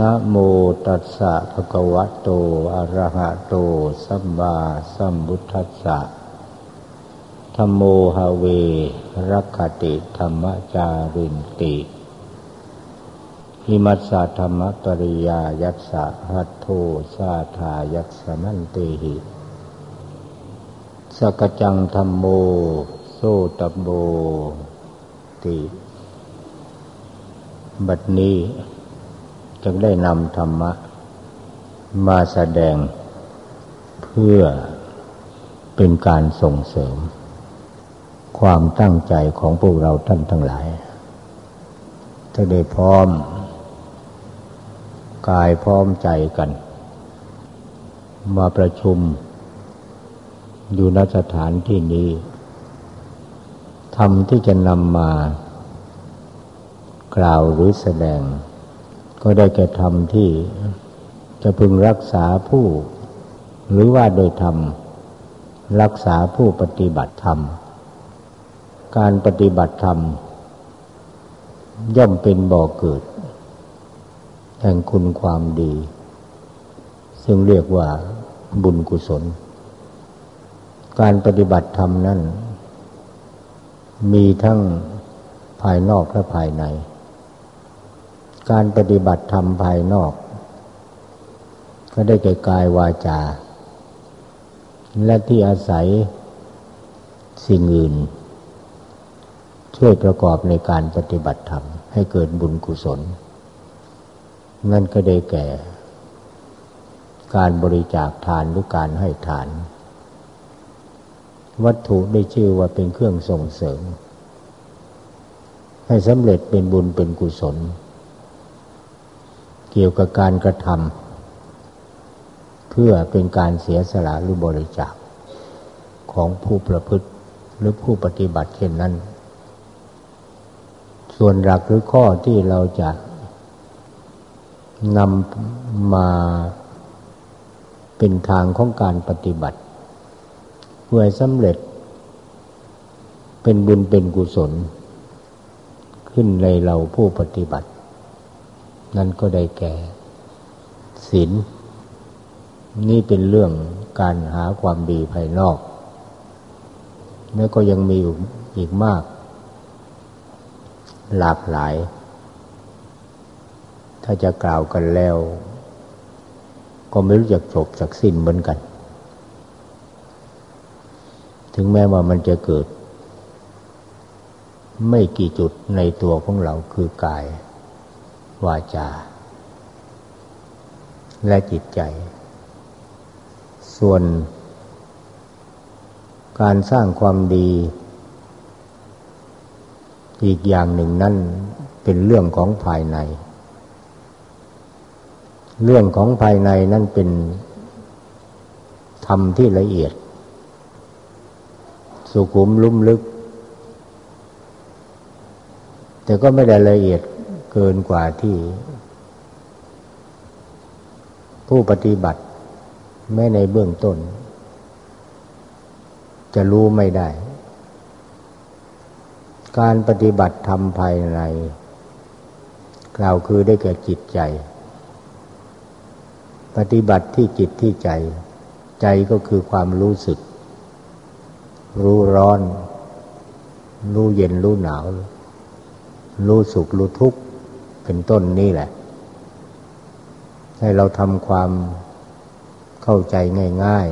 นะโมตัสสะภะคะวะโต อะระหะโต สัมมาสัมพุทธัสสะธรรมโมหเวรักขติธรรมจารินติหิมัสสะธรรมปริยายัสสะหัตโทสาธายัสสมันเตหิสกจังธรรมโม โซตโมติ บัดนี้ จึงได้นำธรรมะ มาแสดงเพื่อเป็นการส่งเสริม ความตั้งใจของพวกเราท่านทั้งหลายถ้าได้พร้อม กายพร้อมใจกัน มาประชุม อยู่ณสถานที่นี้ธรรมที่จะนำมากล่าวหรือแสดง ก็ได้แก่ธรรมที่จะพึงรักษาผู้ หรือว่าโดยธรรม รักษาผู้ปฏิบัติธรรม การปฏิบัติธรรม ย่อมเป็นบ่อเกิด แห่งคุณความดี ซึ่งเรียกว่าบุญกุศล การปฏิบัติธรรมนั้น มีทั้งภายนอกและภายใน การปฏิบัติธรรมภายนอก ก็ได้แก่กายวาจา และที่อาศัยสิ่งอื่น ช่วยประกอบในการปฏิบัติธรรม ให้เกิดบุญกุศล นั่นก็ได้แก่ การบริจาคทานหรือการให้ทาน วัตถุได้ชื่อว่าเป็นเครื่องส่งเสริม ให้สำเร็จเป็นบุญเป็นกุศล เกี่ยวกับการกระทำเพื่อเป็นการเสียสละหรือบริจาคของผู้ประพฤติหรือผู้ปฏิบัติเช่นนั้น ส่วนหลักหรือข้อที่เราจะนำมาเป็นทางของการปฏิบัติ เพื่อสำเร็จ เป็นบุญเป็นกุศล ขึ้นในเราผู้ปฏิบัติ นั่นก็ได้แก่ศีลนี่เป็นเรื่องการหาความดีภายนอก แล้วก็ยังมีอีกมาก หลากหลาย ถ้าจะกล่าวกันแล้ว ก็ไม่รู้จักจบจากสิ้นเหมือนกัน ถึงแม้ว่ามันจะเกิด ไม่กี่จุดในตัวของเราคือกาย วาจา และจิตใจ ส่วน การสร้างความดี อีกอย่างหนึ่งนั่นเป็นเรื่องของภายใน เรื่องของภายในนั่นเป็นธรรมที่ละเอียด สุขุมลุ่มลึก แต่ก็ไม่ได้ละเอียด เกินกว่าที่ผู้ปฏิบัติ แม้ในเบื้องต้น จะรู้ไม่ได้ การปฏิบัติทำภายใน กล่าวคือได้แก่จิตใจ ปฏิบัติที่จิตที่ใจ ใจก็คือความรู้สึก รู้ร้อน รู้เย็นรู้หนาว รู้สุขรู้ทุกข์ เป็นต้นนี่แหละ ให้เราทำความเข้าใจง่าย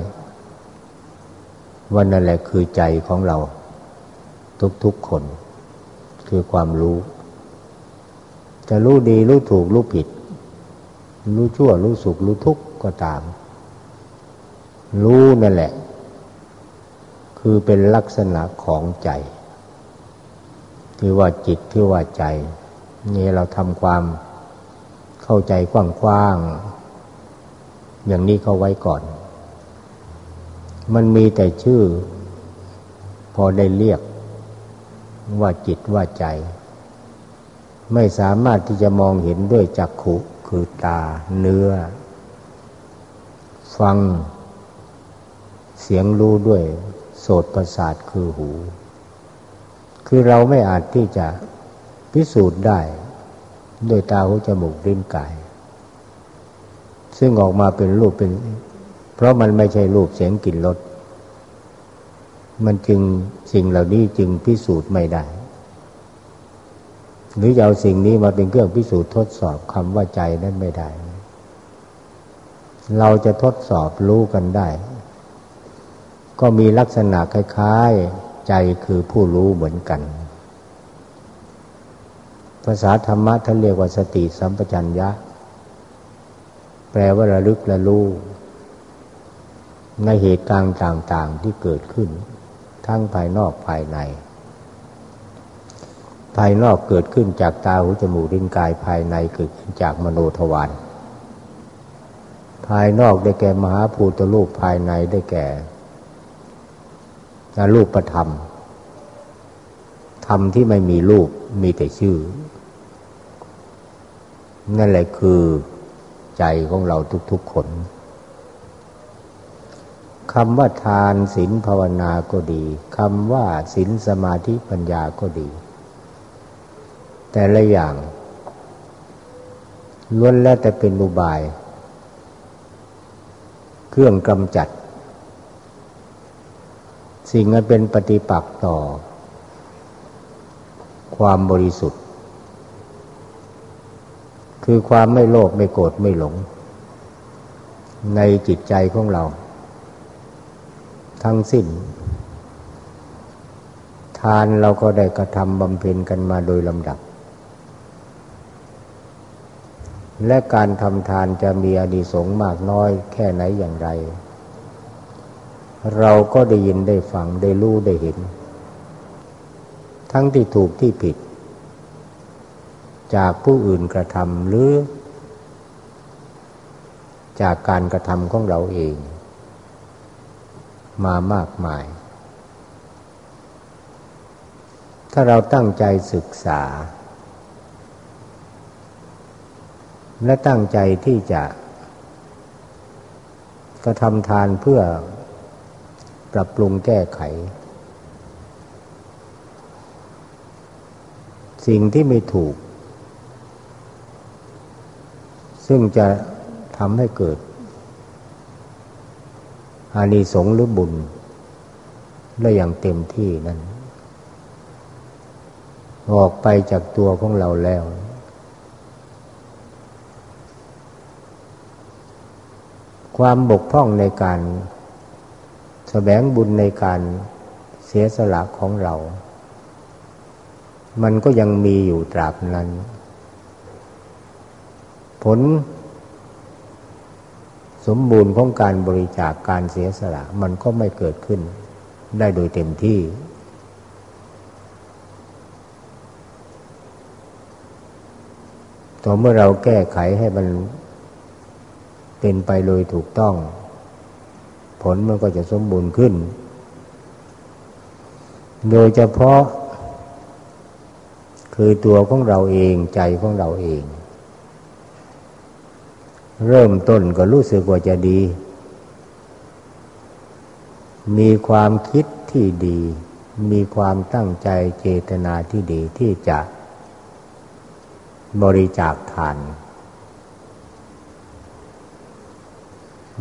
ๆว่านั่นแหละคือใจของเรา ทุกๆคน คือความรู้ จะรู้ดีรู้ถูกรู้ผิด รู้ชั่วรู้สุขรู้ทุกข์ก็ตาม รู้นั่นแหละ คือเป็นลักษณะของใจ ที่ว่าจิตที่ว่าใจ นี่เราทำความเข้าใจกว้างๆอย่างนี้เขาไว้ก่อน มันมีแต่ชื่อ พอได้เรียกว่าจิตว่าใจ ไม่สามารถที่จะมองเห็นด้วยจักขุคือตาเนื้อ ฟัง เสียงรู้ด้วยโสตประสาทคือหู คือเราไม่อาจที่จะ พิสูจน์ได้ด้วยตาหูจมูกลิ้นกาย ซึ่งออกมาเป็นรูปเป็น เพราะมันไม่ใช่รูปเสียงกลิ่นรสมันจึงสิ่งเหล่านี้จึงพิสูจน์ไม่ได้ หรือจะเอาสิ่งนี้มาเป็นเครื่องพิสูจน์ทดสอบคำว่าใจนั้นไม่ได้ เราจะทดสอบรู้กันได้ ก็มีลักษณะคล้าย ๆ ใจคือผู้รู้เหมือนกัน ภาษาธรรมะท่านเรียกว่าสติสัมปชัญญะ แปลว่าระลึกระรู้ในเหตุการณ์ต่าง ๆ ที่เกิดขึ้น ทั้งภายนอกภายใน ภายนอกเกิดขึ้นจากตาหูจมูกลิ้นกายภายในเกิดขึ้นจากมโนทวารภายนอกได้แก่มหาภูตรูปภายในได้แก่รูปประธรรมธรรมที่ไม่มีรูปมีแต่ชื่อ นั่นแหละคือใจของเราทุกๆคนคำว่าทานศีลภาวนาก็ดีคำว่าศีลสมาธิปัญญาก็ดี แต่ละอย่างล้วนแล้วแต่เป็นอุบาย เครื่องกำจัด สิ่งนั้นเป็นปฏิปักษ์ต่อ ความบริสุทธิ์ คือความไม่โลภไม่โกรธไม่หลง ในจิตใจของเรา ทั้งสิ้น ทานเราก็ได้กระทำบำเพ็ญกันมาโดยลำดับ และการทำทานจะมีอนิสงส์มากน้อยแค่ไหนอย่างไร เราก็ได้ยินได้ฟังได้รู้ได้เห็น ทั้งที่ถูกที่ผิด จากผู้อื่นกระทำหรือ จากการกระทำของเราเอง มามากมาย ถ้าเราตั้งใจศึกษา และตั้งใจที่จะกระทำทานเพื่อปรับปรุงแก้ไข สิ่งที่ไม่ถูก ซึ่งจะทำให้เกิด อานิสงส์หรือบุญได้อย่างเต็มที่นั้น ออกไปจากตัวของเราแล้ว ความบกพร่องในการแสวงบุญในการเสียสละของเรา มันก็ยังมีอยู่ตราบนั้น ผล สมบูรณ์ของการบริจาคการเสียสละ มันก็ไม่เกิดขึ้นได้โดยเต็มที่ ต่อเมื่อเราแก้ไขให้มันเป็นไปโดยถูกต้อง ผลมันก็จะสมบูรณ์ขึ้น โดยเฉพาะ คือตัวของเราเองใจของเราเอง เริ่มต้นก็รู้สึกว่าจะดี มีความคิดที่ดี มีความตั้งใจเจตนาที่ดีที่จะบริจาคทาน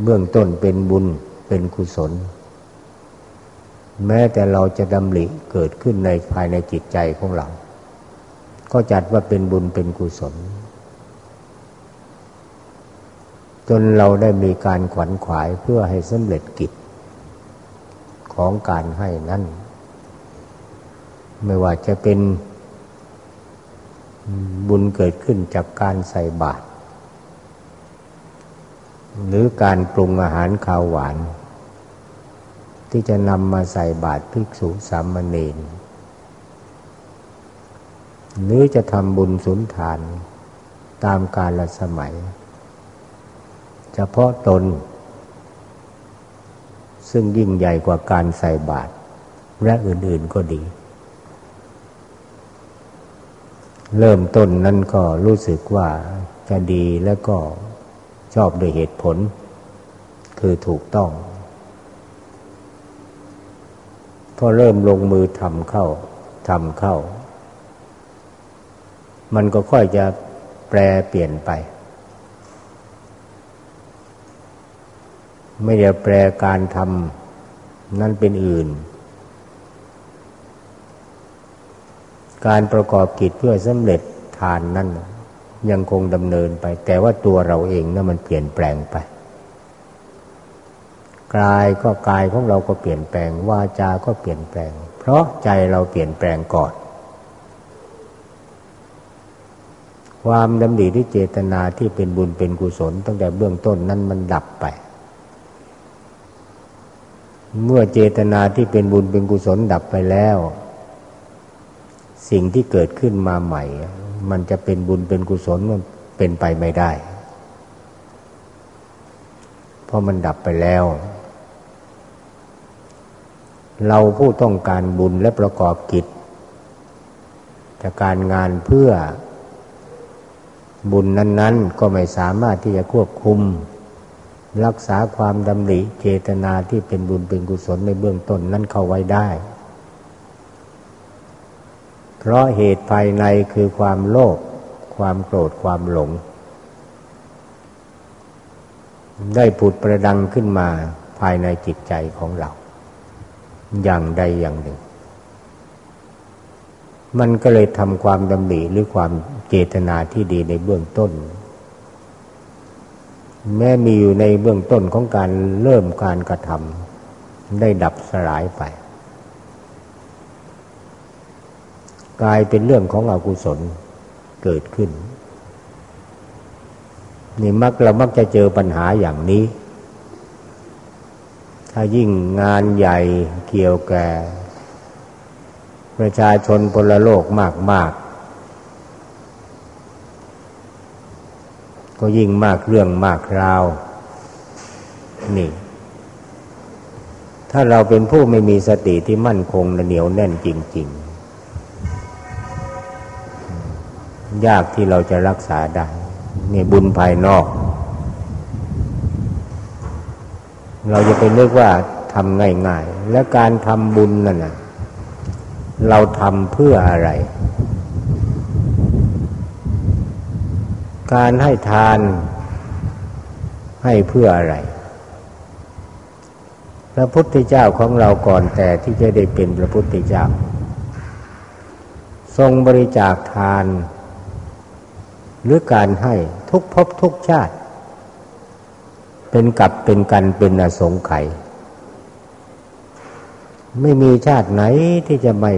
เบื้องต้นเป็นบุญเป็นกุศล แม้แต่เราจะดำริเกิดขึ้นในภายในจิตใจของเรา ก็จัดว่าเป็นบุญเป็นกุศล จนเราได้มีการขวัญขวายเพื่อให้สำเร็จกิจ ของการให้นั้น ไม่ว่าจะเป็นบุญเกิดขึ้นจากการใส่บาตรหรือการปรุงอาหารข้าวหวาน ที่จะนำมาใส่บาตรภิกษุสามเณรหรือจะทำบุญสุนทานตามกาลสมัย เฉพาะตน ซึ่งยิ่งใหญ่กว่าการใส่บาตรและอื่นๆก็ดี เริ่มต้นนั้นก็รู้สึกว่าจะดีแล้วก็ชอบโดยเหตุผล คือถูกต้อง พอเริ่มลงมือทำเข้าทำเข้า มันก็ค่อยจะแปลเปลี่ยนไป ไม่ได้แปลการทำนั้นเป็นอื่น การประกอบกิจเพื่อสำเร็จทานนั้นยังคงดำเนินไป แต่ว่าตัวเราเองนะั้นมันเปลี่ยนแปลงไปกายก็กายของเราก็เปลี่ยนแปลงวาจา ก็เปลี่ยนแปลง เพราะใจเราเปลี่ยนแปลงก่อน ความดำริที่เจตนาที่เป็นบุญเป็นกุศลตั้งแต่เบื้องต้นนั้นมันดับไป เมื่อเจตนาที่เป็นบุญเป็นกุศลดับไปแล้ว สิ่งที่เกิดขึ้นมาใหม่ มันจะเป็นบุญเป็นกุศลมันเป็นไปไม่ได้ เพราะมันดับไปแล้ว เราผู้ต้องการบุญและประกอบกิจจากการงานเพื่อบุญนั้น ๆ ก็ไม่สามารถที่จะควบคุม รักษาความดำริเจตนาที่เป็นบุญเป็นกุศลในเบื้องต้นนั้นเข้าไว้ได้ เพราะเหตุภายในคือความโลภความโกรธความหลง ได้ผุดประดังขึ้นมาภายในจิตใจของเรา อย่างใดอย่างหนึ่ง มันก็เลยทำความดำริหรือความเจตนาที่ดีในเบื้องต้น แม้มีอยู่ในเบื้องต้นของการเริ่มการกระทำได้ดับสลายไป กลายเป็นเรื่องของอกุศลเกิดขึ้น นี่มักเรามักจะเจอปัญหาอย่างนี้ ถ้ายิ่งงานใหญ่เกี่ยวแก่ ประชาชนพลโลกมากมา ก็ยิ่งมากเรื่องมากราว นี่ ถ้าเราเป็นผู้ไม่มีสติที่มั่นคงและเหนียวแน่นจริง ๆ ยากที่เราจะรักษาได้นี่บุญภายนอก เราจะไปนึกว่าทำง่าย ๆ และการทำบุญนั่นนะเราทำเพื่ออะไร การให้ทานให้เพื่ออะไร พระพุทธเจ้าของเราก่อนแต่ที่จะได้เป็นพระพุทธเจ้า ทรงบริจาคทาน หรือการให้ทุกภพทุกชาติ เป็นกับเป็นกันเป็นอสงไขยไม่มีชาติไหนที่จะไม่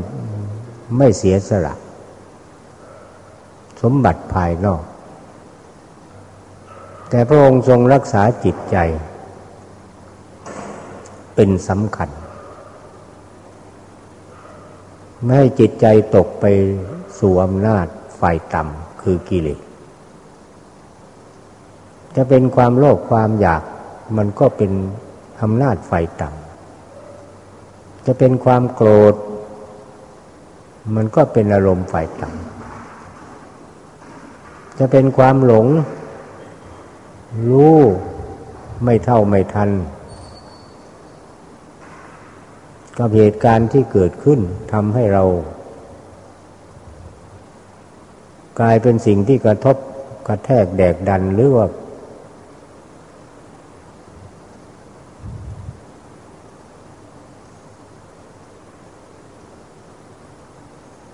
ไม่เสียสละ สมบัติภายนอก แต่พระองค์ทรงรักษาจิตใจ เป็นสำคัญ ไม่ให้จิตใจตกไปสู่อำนาจฝ่ายต่ำคือกิเลสจะเป็นความโลภความอยากมันก็เป็นอำนาจไฟต่ำจะเป็นความโกรธ มันก็เป็นอารมณ์ไฟต่ำจะเป็นความหลง รู้ไม่เท่าไม่ทัน กับเหตุการณ์ที่เกิดขึ้นทำให้เรา กลายเป็นสิ่งที่กระทบกระแทกแดกดันหรือว่า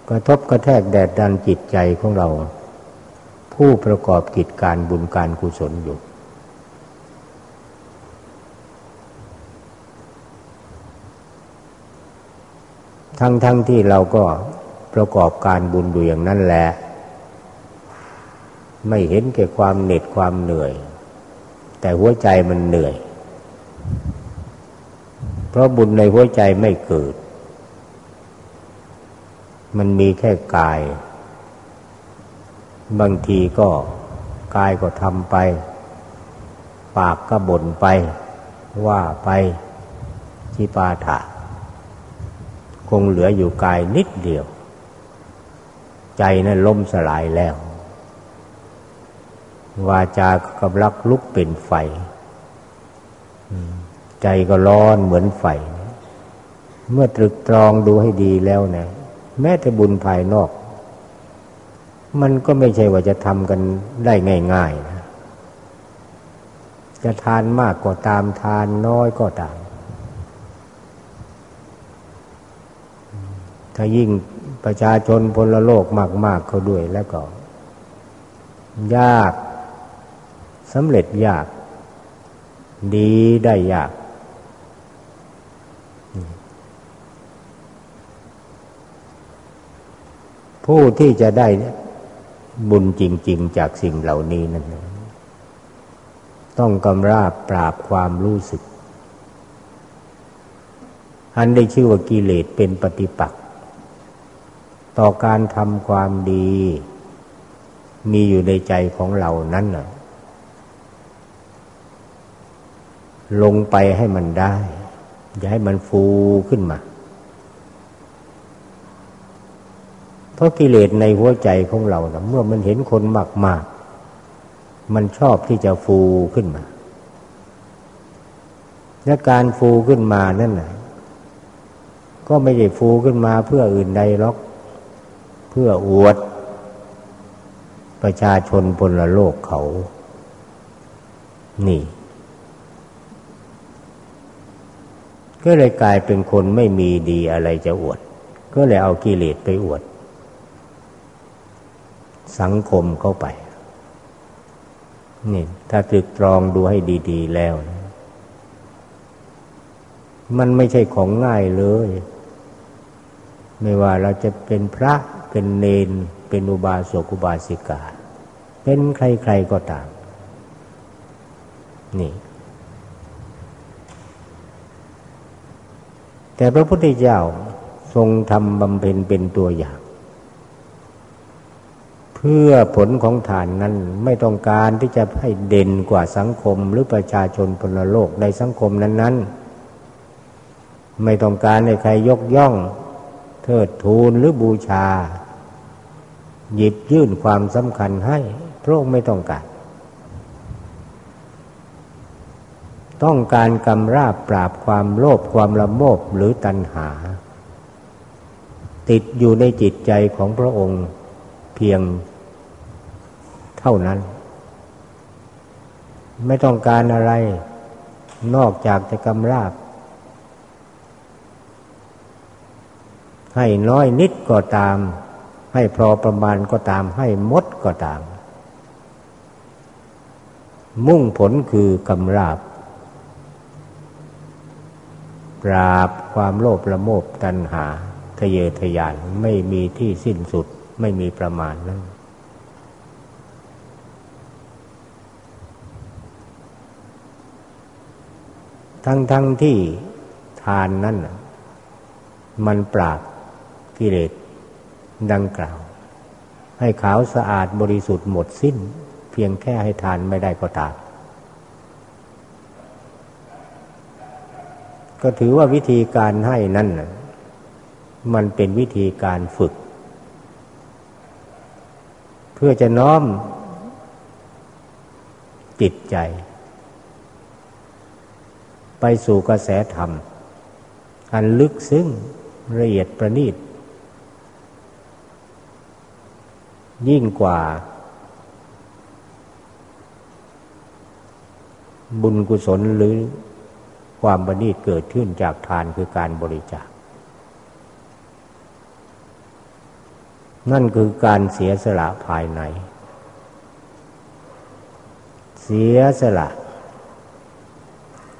กระทบกระแทกแดดดันจิตใจของเรา ผู้ประกอบกิจการบุญการกุศลอยู่ ทั้งทั้งที่เราก็ประกอบการบุญอยู่อย่างนั้นแหละ ไม่เห็นแก่ความเหน็ดความเหนื่อย แต่หัวใจมันเหนื่อย เพราะบุญในหัวใจไม่เกิด มันมีแค่กาย บางทีก็กายก็ทำไป ปากก็บ่นไป ว่าไปที่ปาถะ คงเหลืออยู่กายนิดเดียว ใจนั้นล่มสลายแล้ว วาจากำลักลุกเป็นไฟ ใจก็ร้อนเหมือนไฟ เมื่อตรึกตรองดูให้ดีแล้วเนี่ยแม้แต่บุญภายนอก มันก็ไม่ใช่ว่าจะทำกันได้ง่าย ๆ นะ จะทานมากก็ตามทานน้อยก็ตาม ถ้ายิ่งประชาชนพลโลกมาก ๆ เขาด้วยแล้วก็ ยากสำเร็จยาก ดีได้ยาก ผู้ที่จะได้บุญจริง ๆ จากสิ่งเหล่านี้นั่นต้องกำราบปราบความรู้สึก อันได้ชื่อว่ากิเลสเป็นปฏิปักษ์ ต่อการทำความดี มีอยู่ในใจของเรานั้นนะลงไปให้มันได้ อย่าให้มันฟูขึ้นมา เพราะกิเลสในหัวใจของเรานะเมื่อมันเห็นคนมาก ๆ มันชอบที่จะฟูขึ้นมา และการฟูขึ้นมานั่นนะก็ไม่ได้ฟูขึ้นมาเพื่ออื่นใดหรอก เพื่ออวด ประชาชนพลโลกเขา นี่ ก็เลยกลายเป็นคนไม่มีดีอะไรจะอวด ก็เลยเอากิเลสไปอวด สังคมเข้าไป นี่ ถ้าตรึกตรองดูให้ดี ๆ แล้วมันไม่ใช่ของง่ายเลย ไม่ว่าเราจะเป็นพระ เป็นเนน เป็นอุบาสกอุบาสิกา เป็นใครๆก็ตาม นี่ แต่พระพุทธเจ้าทรงทำบำเพ็ญเป็นตัวอย่าง เพื่อผลของฐานนั้นไม่ต้องการที่จะให้เด่นกว่าสังคมหรือประชาชนพลโลกในสังคมนั้น ๆ ไม่ต้องการให้ใครยกย่องเทิดทูนหรือบูชา หยิบยื่นความสำคัญให้ พระองค์ไม่ต้องการ ต้องการกำราบปราบความโลภความละโมบหรือตัณหา ติดอยู่ในจิตใจของพระองค์เพียงเท่านั้น ไม่ต้องการอะไร นอกจากจะกำราบ ให้น้อยนิดก็ตาม ให้พอประมาณก็ตาม ให้มดก็ตาม มุ่งผลคือกำราบ ปราบความโลภละโมบตัณหา ทะเยอทะยานไม่มีที่สิ้นสุดไม่มีประมาณนั้นทั้งทั้งที่ทานนั่นมันปราบกิเลส ดังกล่าว ให้ขาวสะอาดบริสุทธิ์หมดสิ้น เพียงแค่ให้ทานไม่ได้ก็ตามก็ถือว่าวิธีการให้นั่นมันเป็นวิธีการฝึก เพื่อจะน้อมจิตใจ ไปสู่กระแสธรรม อันลึกซึ้งละเอียดประณีต ยิ่งกว่า บุญกุศลหรือความบณีตเกิดขึ้นจากทานคือการบริจาค นั่นคือการเสียสละภายใน เสียสละ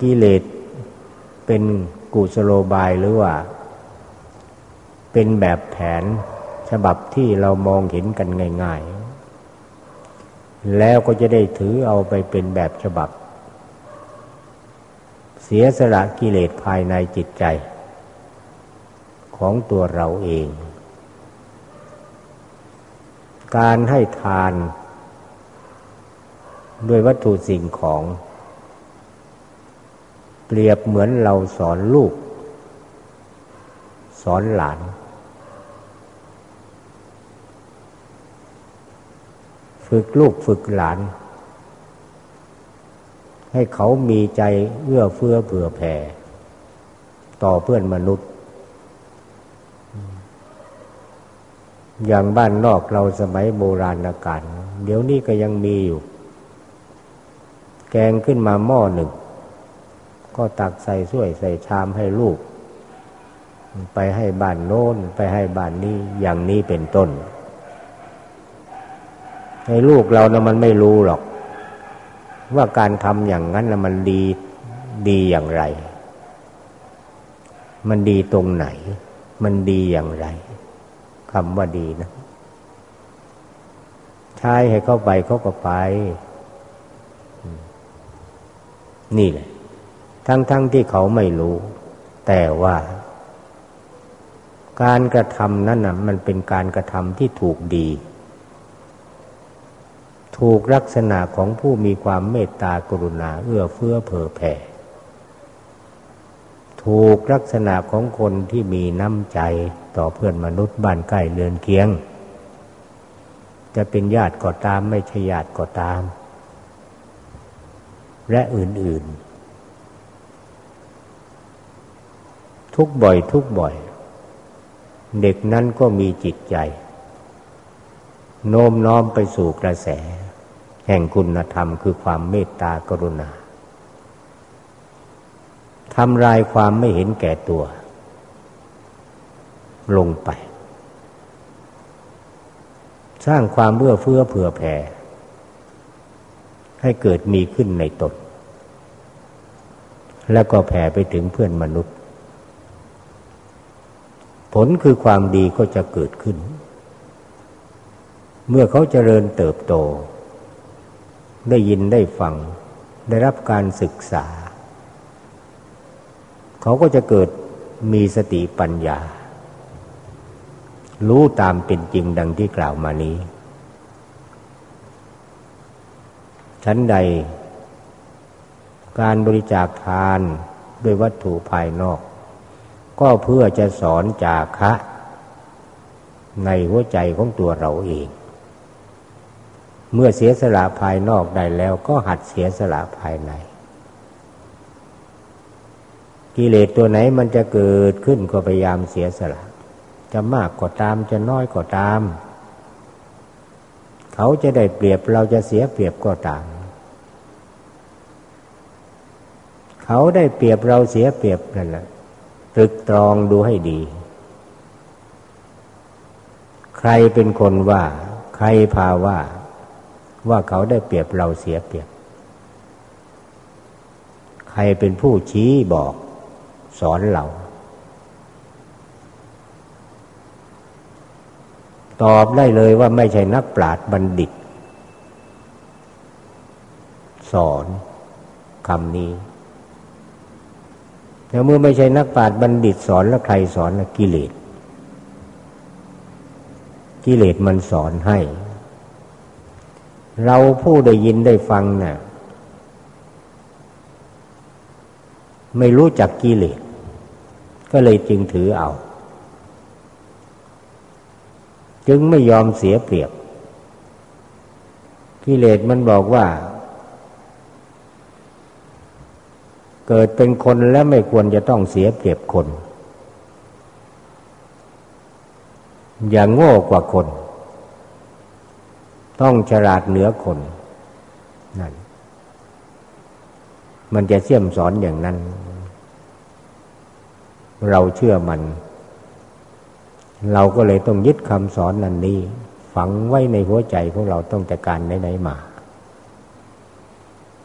กิเลสเป็นกุศโลบายหรือว่า เป็นแบบแผน ฉบับที่เรามองเห็นกันง่าย ๆ แล้วก็จะได้ถือเอาไปเป็นแบบฉบับ เสียสละกิเลสภายในจิตใจ ของตัวเราเอง การให้ทาน ด้วยวัตถุสิ่งของ เปรียบเหมือนเราสอนลูก สอนหลาน ฝึกลูกฝึกหลาน ให้เขามีใจเอื้อเฟื้อเผื่อแผ่ ต่อเพื่อนมนุษย์ อย่างบ้านนอกเราสมัยโบราณกาลเดี๋ยวนี้ก็ยังมีอยู่ แกงขึ้นมาหม้อหนึ่ง ก็ตักใส่ถ้วยใส่ชามให้ลูก ไปให้บ้านโน้น ไปให้บ้านนี้อย่างนี้เป็นต้น ให้ลูกเรานะมันไม่รู้หรอก ว่าการทำอย่างนั้นนะมันดีดีอย่างไร มันดีตรงไหน มันดีอย่างไรคำว่าดีนะใช้ให้เข้าไปเขาก็ไป นี่แหละ ทั้งๆทที่เขาไม่รู้ แต่ว่า การกระทำนั้นนะมันเป็นการกระทำที่ถูกดี ถูกลักษณะของผู้มีความเมตตากรุณาเอื้อเฟื้อเผื่อแผ่ ถูกลักษณะของคนที่มีน้ำใจต่อเพื่อนมนุษย์บ้านใกล้เรือนเคียง จะเป็นญาติก็ตามไม่ใช่ญาติก็ตาม และอื่นๆ ทุกบ่อยทุกบ่อย เด็กนั้นก็มีจิตใจ โน้มน้อมไปสู่กระแส แห่งคุณธรรมคือความเมตตากรุณาทำลายความไม่เห็นแก่ตัว ลงไป สร้างความเบื่อเฟื้อเผื่อแผ่ ให้เกิดมีขึ้นในตน แล้วก็แผ่ไปถึงเพื่อนมนุษย์ ผลคือความดีก็จะเกิดขึ้น เมื่อเขาเจริญเติบโต ได้ยินได้ฟัง ได้รับการศึกษา เขาก็จะเกิดมีสติปัญญา รู้ตามเป็นจริงดังที่กล่าวมานี้ ชั้นใด การบริจาคทานด้วยวัตถุภายนอก ก็เพื่อจะสอนจาคะ ในหัวใจของตัวเราเอง เมื่อเสียสละภายนอกได้แล้วก็หัดเสียสละภายใน กิเลสตัวไหนมันจะเกิดขึ้นก็พยายามเสียสละ จะมากก็ตามจะน้อยก็ตาม เขาจะได้เปรียบเราจะเสียเปรียบก็ตาม เขาได้เปรียบเราเสียเปรียบนั่นแหละตรึกตรองดูให้ดี ใครเป็นคนว่า ใครพาว่า ว่าเขาได้เปรียบเราเสียเปรียบ ใครเป็นผู้ชี้บอกสอนเรา ตอบได้เลยว่าไม่ใช่นักปราชญ์บัณฑิต สอนคำนี้แต่เมื่อไม่ใช่นักปราชญ์บัณฑิตสอนแล้วใครสอนละกิเลส กิเลสมันสอนให้ เราผู้ได้ยินได้ฟังนะ่ะไม่รู้จักกิเลสก็เลยจึงถือเอา จึงไม่ยอมเสียเปรียบ กิเลสมันบอกว่า เกิดเป็นคนแล้วไม่ควรจะต้องเสียเปรียบคน อย่างโง่กว่าคน ต้องฉลาดเหนือคนนั่นมันจะเสี่ยมสอนอย่างนั้น เราเชื่อมัน เราก็เลยต้องยึดคำสอนนั้นนี้ ฝังไว้ในหัวใจของเราต้องแต่การไหนๆมา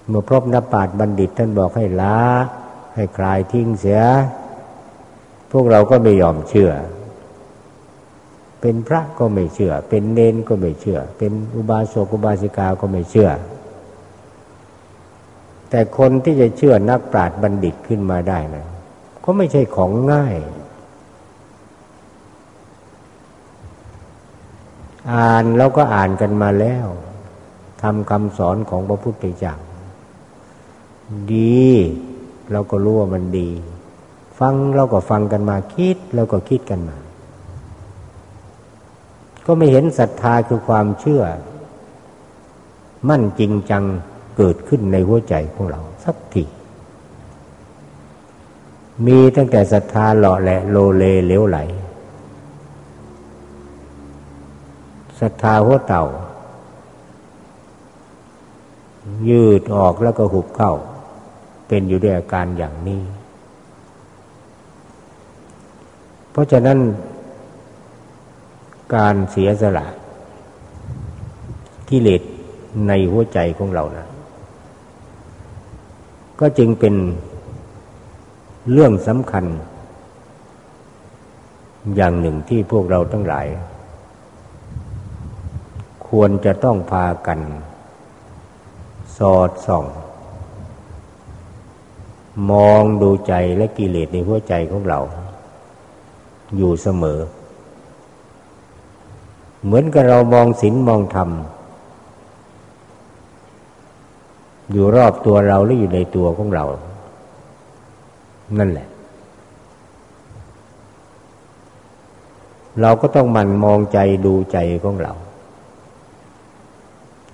เมื่อพบนับปาดบัณฑิตท่านบอกให้ละให้คลายทิ้งเสีย พวกเราก็ไม่ยอมเชื่อ เป็นพระก็ไม่เชื่อ เป็นเนนก็ไม่เชื่อ เป็นอุบาสกอุบาสิกาก็ไม่เชื่อ แต่คนที่จะเชื่อนักปราชญ์บัณฑิตขึ้นมาได้นะก็ไม่ใช่ของง่าย อ่านแล้วก็อ่านกันมาแล้วทำคำสอนของพระพุทธเจ้าดี เราก็รู้ว่ามันดี ฟังเราก็ฟังกันมาคิดเราก็คิดกันมา ก็ไม่เห็นศรัทธาคือความเชื่อ มั่นจริงจังเกิดขึ้นในหัวใจของเราสักทีมีตั้งแต่ศรัทธาหล่อแหละโลเลเลวไหลศรัทธาหัวเต่า ยืดออกแล้วก็หุบเข้า เป็นอยู่ด้วยอาการอย่างนี้ เพราะฉะนั้น การเสียสละ กิเลสในหัวใจของเรานะก็จึงเป็นเรื่องสำคัญ อย่างหนึ่งที่พวกเราทั้งหลาย ควรจะต้องพากัน สอดส่อง มองดูใจและกิเลสในหัวใจของเรา อยู่เสมอ เหมือนกับเรามองศีลมองธรรม อยู่รอบตัวเราหรืออยู่ในตัวของเรา นั่นแหละ เราก็ต้องมันมองใจดูใจของเรา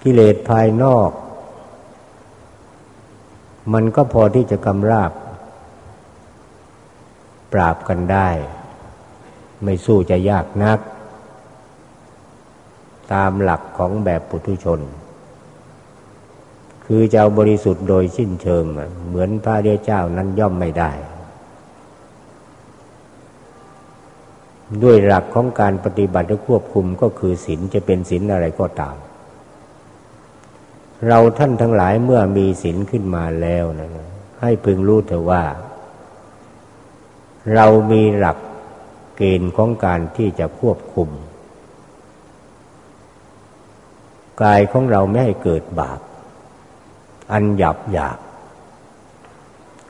กิเลสภายนอก มันก็พอที่จะกำราบ ปราบกันได้ ไม่สู้จะยากนัก ตามหลักของแบบปุถุชน คือจะบริสุทธิ์โดยสิ้นเชิง เหมือนพระเดียเจ้านั้นย่อมไม่ได้ ด้วยหลักของการปฏิบัติและควบคุมก็คือศีลจะเป็นศีลอะไรก็ตาม เราท่านทั้งหลายเมื่อมีศีลขึ้นมาแล้วนะให้พึงรู้เถอะว่า เรามีหลักเกณฑ์ของการที่จะควบคุม กายของเราไม่ให้เกิดบาป อันหยาบหยาบ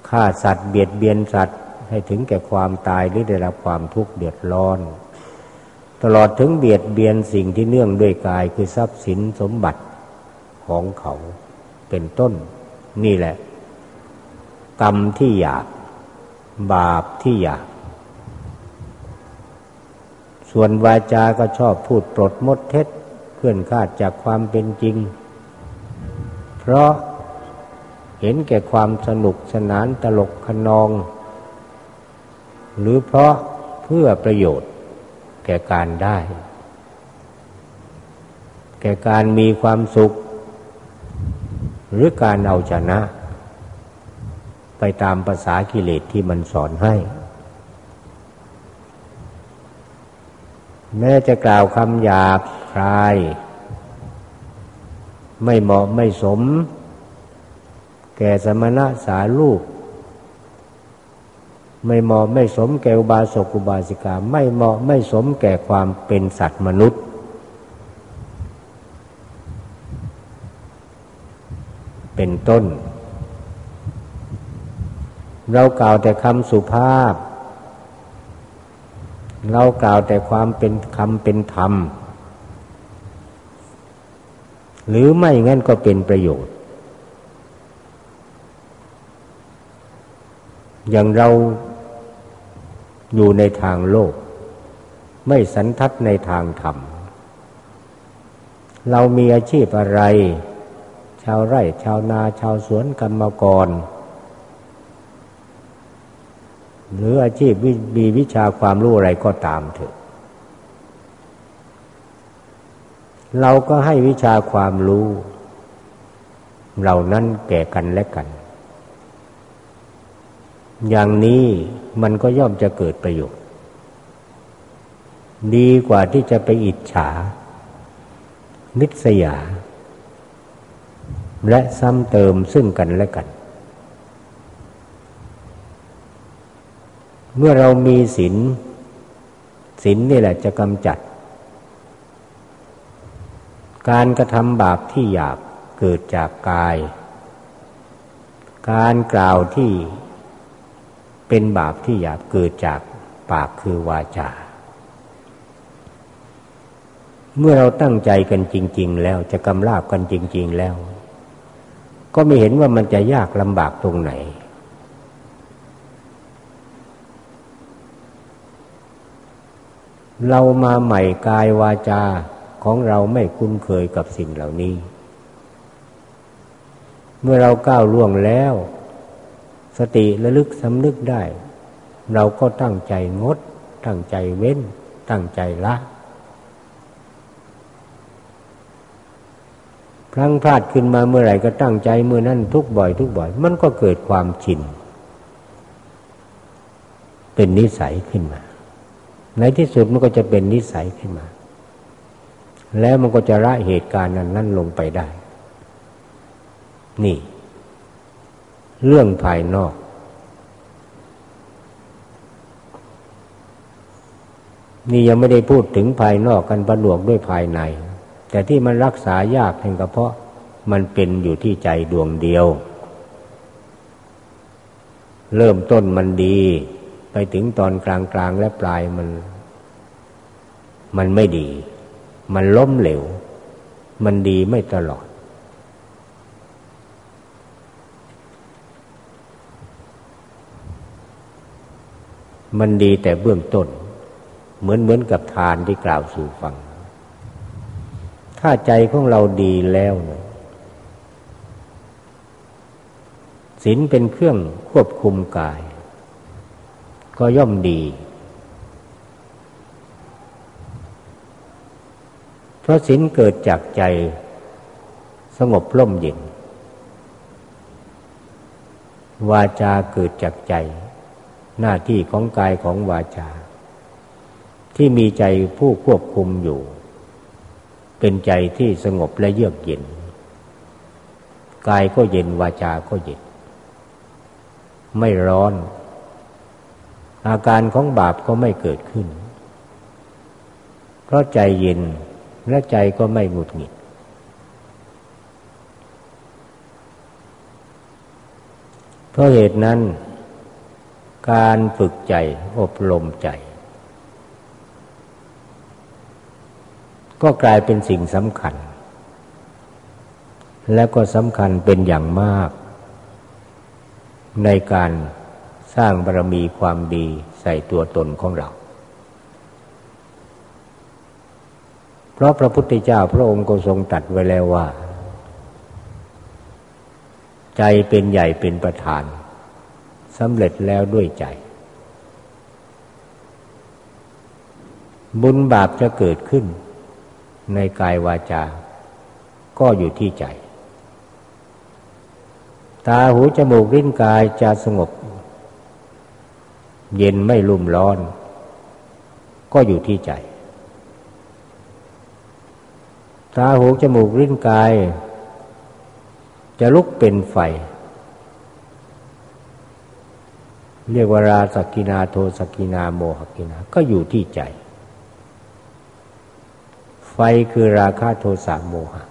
ฆ่าสัตว์เบียดเบียนสัตว์ให้ถึงแก่ความตายหรือได้รับความทุกข์เดือดร้อน ตลอดถึงเบียดเบียนสิ่งที่เนื่องด้วยกายคือทรัพย์สินสมบัติของเขาเป็นต้น นี่แหละ กรรมที่หยาบบาปที่หยาบส่วนวาจาก็ชอบพูดปลดมดเท็จ ลื่อนคาดจากความเป็นจริง เพราะเห็นแก่ความสนุกสนานตลกขนอง หรือเพราะเพื่อประโยชน์แก่การได้ แก่การมีความสุข หรือการเอาชนะ ไปตามภาษากิเลสที่มันสอนให้ แม้จะกล่าวคำหยาบ คลาย ไม่เหมาะไม่สม แก่สมณะสาลูก ไม่เหมาะไม่สมแก่อุบาสกอุบาสิกา ไม่เหมาะไม่สมแก่ความเป็นสัตว์มนุษย์ เป็นต้น เรากล่าวแต่คำสุภาพเรากล่าวแต่ความเป็นคำเป็นธรรม หรือไม่งั้นก็เป็นประโยชน์ อย่างเราอยู่ในทางโลก ไม่สันทัดในทางธรรม เรามีอาชีพอะไร ชาวไร่ ชาวนา ชาวสวนกรรมกร หรืออาชีพมีวิชาความรู้อะไรก็ตามเถอะ เราก็ให้วิชาความรู้ เหล่านั้นแก่กันและกัน อย่างนี้มันก็ย่อมจะเกิดประโยชน์ ดีกว่าที่จะไปอิจฉา นิสยา และซ้ำเติมซึ่งกันและกัน เมื่อเรามีศีลศีลนี่แหละจะกำจัด การกระทำบาปที่หยาบเกิดจากกาย การกล่าวที่เป็นบาปที่หยาบเกิดจากปากคือวาจา เมื่อเราตั้งใจกันจริง ๆ แล้วจะกำลาบกันจริง ๆแล้ว ก็ไม่เห็นว่ามันจะยากลำบากตรงไหน เรามาใหม่กายวาจา ของเราไม่คุ้นเคยกับสิ่งเหล่านี้ เมื่อเราก้าวล่วงแล้ว สติระลึกสำนึกได้ เราก็ตั้งใจงด ตั้งใจเว้น ตั้งใจละ พลังพลาดขึ้นมาเมื่อไหร่ก็ตั้งใจเมื่อนั้นทุกบ่อย ทุกบ่อย มันก็เกิดความชินเป็นนิสัยขึ้นมา ในที่สุดมันก็จะเป็นนิสัยขึ้นมา แล้วมันก็จะละเหตุการณ์นั้นนั้นลงไปได้ นี่ เรื่องภายนอก นี่ยังไม่ได้พูดถึงภายนอกกันประดวกด้วยภายใน แต่ที่มันรักษายากเพียงก็เพราะมันเป็นอยู่ที่ใจดวงเดียว เริ่มต้นมันดี ไปถึงตอนกลางกลางและปลายมัน มันไม่ดี มันล้มเหลว มันดีไม่ตลอด มันดีแต่เบื้องต้น เหมือนเหมือนกับทานที่กล่าวสู่ฟัง ถ้าใจของเราดีแล้วศีลเป็นเครื่องควบคุมกาย ก็ย่อมดี เพราะศีลเกิดจากใจสงบร่มเย็น วาจาเกิดจากใจ หน้าที่ของกายของวาจา ที่มีใจผู้ควบคุมอยู่ เป็นใจที่สงบและเยือกเย็น กายก็เย็นวาจาก็เย็น ไม่ร้อน อาการของบาปก็ไม่เกิดขึ้น เพราะใจเย็น และใจก็ไม่หงุดหงิด เพราะเหตุนั้น การฝึกใจอบรมใจ ก็กลายเป็นสิ่งสำคัญ และก็สำคัญเป็นอย่างมาก ในการสร้างบารมีความดีใส่ตัวตนของเรา เพ ราะพระพุทธเจ้าพระองค์ก็ทรงตัดไว้แล้วว่า ใจเป็นใหญ่เป็นประธานสำเร็จแล้วด้วยใจ บุญบาปจะเกิดขึ้น ในกายวาจา ก็อยู่ที่ใจ ตาหูจมูกลิ้นกายจะสงบ เย็นไม่รุ่มร้อน ก็อยู่ที่ใจ ตาหูจมูกลิ้นกาย จะลุกเป็นไฟ เรียกว่าราคัคคินาโทสัคคินาโมหัคคินา ก็อยู่ที่ใจ ไฟคือราคะโทสะโมหะ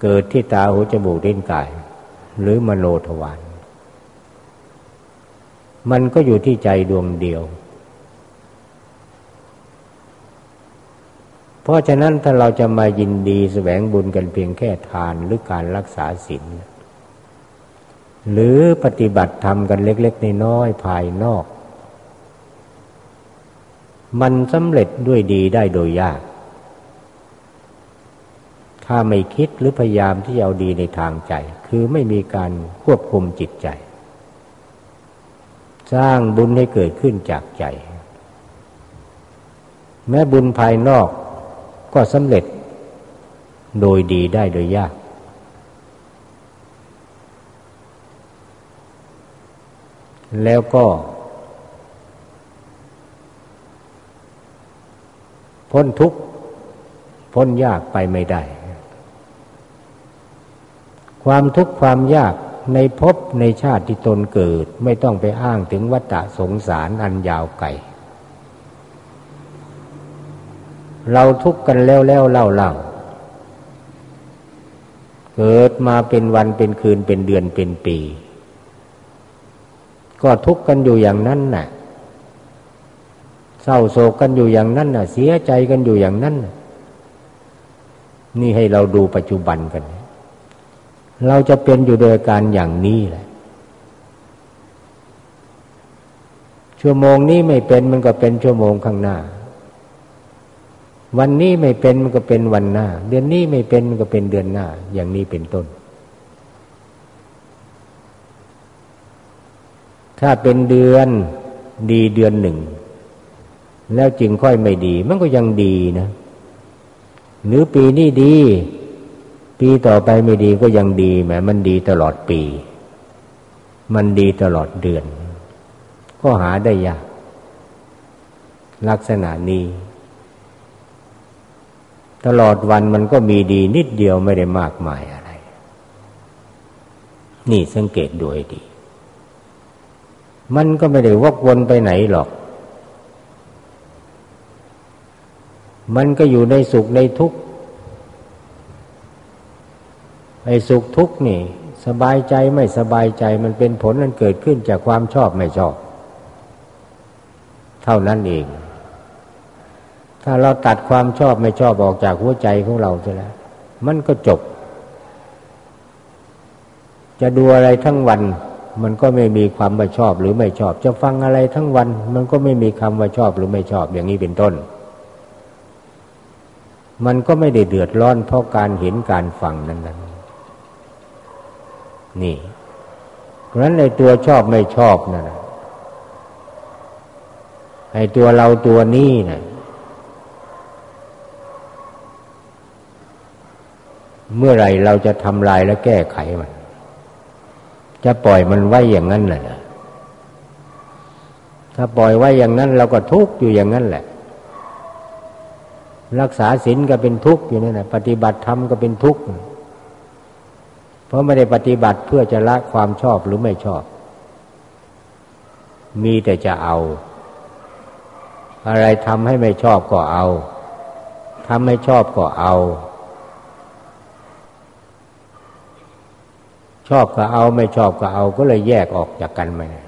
เกิดที่ตาหูจมูกลิ้นกาย หรือมโนทวารมันก็อยู่ที่ใจดวงเดียว เพราะฉะนั้นถ้าเราจะมายินดีแสวงบุญกันเพียงแค่ทานหรือการรักษาศีลหรือปฏิบัติธรรมกันเล็กๆในน้อยภายนอก มันสำเร็จด้วยดีได้โดยยาก ถ้าไม่คิดหรือพยายามที่จะเอาดีในทางใจ คือไม่มีการควบคุมจิตใจ สร้างบุญให้เกิดขึ้นจากใจ แม้บุญภายนอก ก็สำเร็จโดยดีได้โดยยาก แล้วก็ พ้นทุกข์พ้นยากไปไม่ได้ ความทุกข์ความยากในภพในชาติที่ตนเกิด ไม่ต้องไปอ้างถึงวัฏสงสารอันยาวไกล เราทุกข์กันแล้วแล้วเล่าเล่าเกิดมาเป็นวันเป็นคืนเป็นเดือนเป็นปี ก็ทุกข์กันอยู่อย่างนั้นน่ะ เศร้าโศกกันอยู่อย่างนั้นน่ะ เสียใจกันอยู่อย่างนั้นนี่ให้เราดูปัจจุบันกัน เราจะเป็นอยู่โดยการอย่างนี้แหละชั่วโมงนี้ไม่เป็นมันก็เป็นชั่วโมงข้างหน้า วันนี้ไม่เป็นมันก็เป็นวันหน้า เดือนนี้ไม่เป็นมันก็เป็นเดือนหน้า อย่างนี้เป็นต้น ถ้าเป็นเดือนดีเดือนหนึ่ง แล้วจึงค่อยไม่ดี มันก็ยังดีนะ หรือปีนี้ดี ปีต่อไปไม่ดีก็ยังดีแม้มันดีตลอดปี มันดีตลอดเดือน ก็หาได้ยากลักษณะนี้ ตลอดวันมันก็มีดีนิดเดียวไม่ได้มากมายอะไร นี่สังเกตดูให้ดี มันก็ไม่ได้วกวนไปไหนหรอก มันก็อยู่ในสุขในทุกข์ไอ้สุขทุกข์นี่ สบายใจไม่สบายใจมันเป็นผลนั้นเกิดขึ้นจากความชอบไม่ชอบ เท่านั้นเอง ถ้าเราตัดความชอบไม่ชอบออกจากหัวใจของเราจะแล้ว มันก็จบ จะดูอะไรทั้งวัน มันก็ไม่มีความว่าชอบหรือไม่ชอบ จะฟังอะไรทั้งวัน มันก็ไม่มีคำว่าชอบหรือไม่ชอบอย่างนี้เป็นต้น มันก็ไม่ได้เดือดร้อนเพราะการเห็นการฟังนั้นนั้นนี่ เพราะฉะนั้นในตัวชอบไม่ชอบนั่นไอ้ตัวเราตัวนี้นะ่ะ เมื่อไรเราจะทำลายและแก้ไขมัน จะปล่อยมันไว้อย่างนั้นแหละถ้าปล่อยไว้อย่างนั้น เราก็ทุกข์อยู่อย่างนั้นแหละ รักษาศีลก็เป็นทุกข์อยู่นั่นแหละปฏิบัติธรรมก็เป็นทุกข์เพราะไม่ได้ปฏิบัติเพื่อจะละความชอบหรือไม่ชอบ มีแต่จะเอา อะไรทำให้ไม่ชอบก็เอาทำให้ชอบก็เอา ชอบก็เอาไม่ชอบก็เอา ก็เลยแยกออกจากกันไม่ได้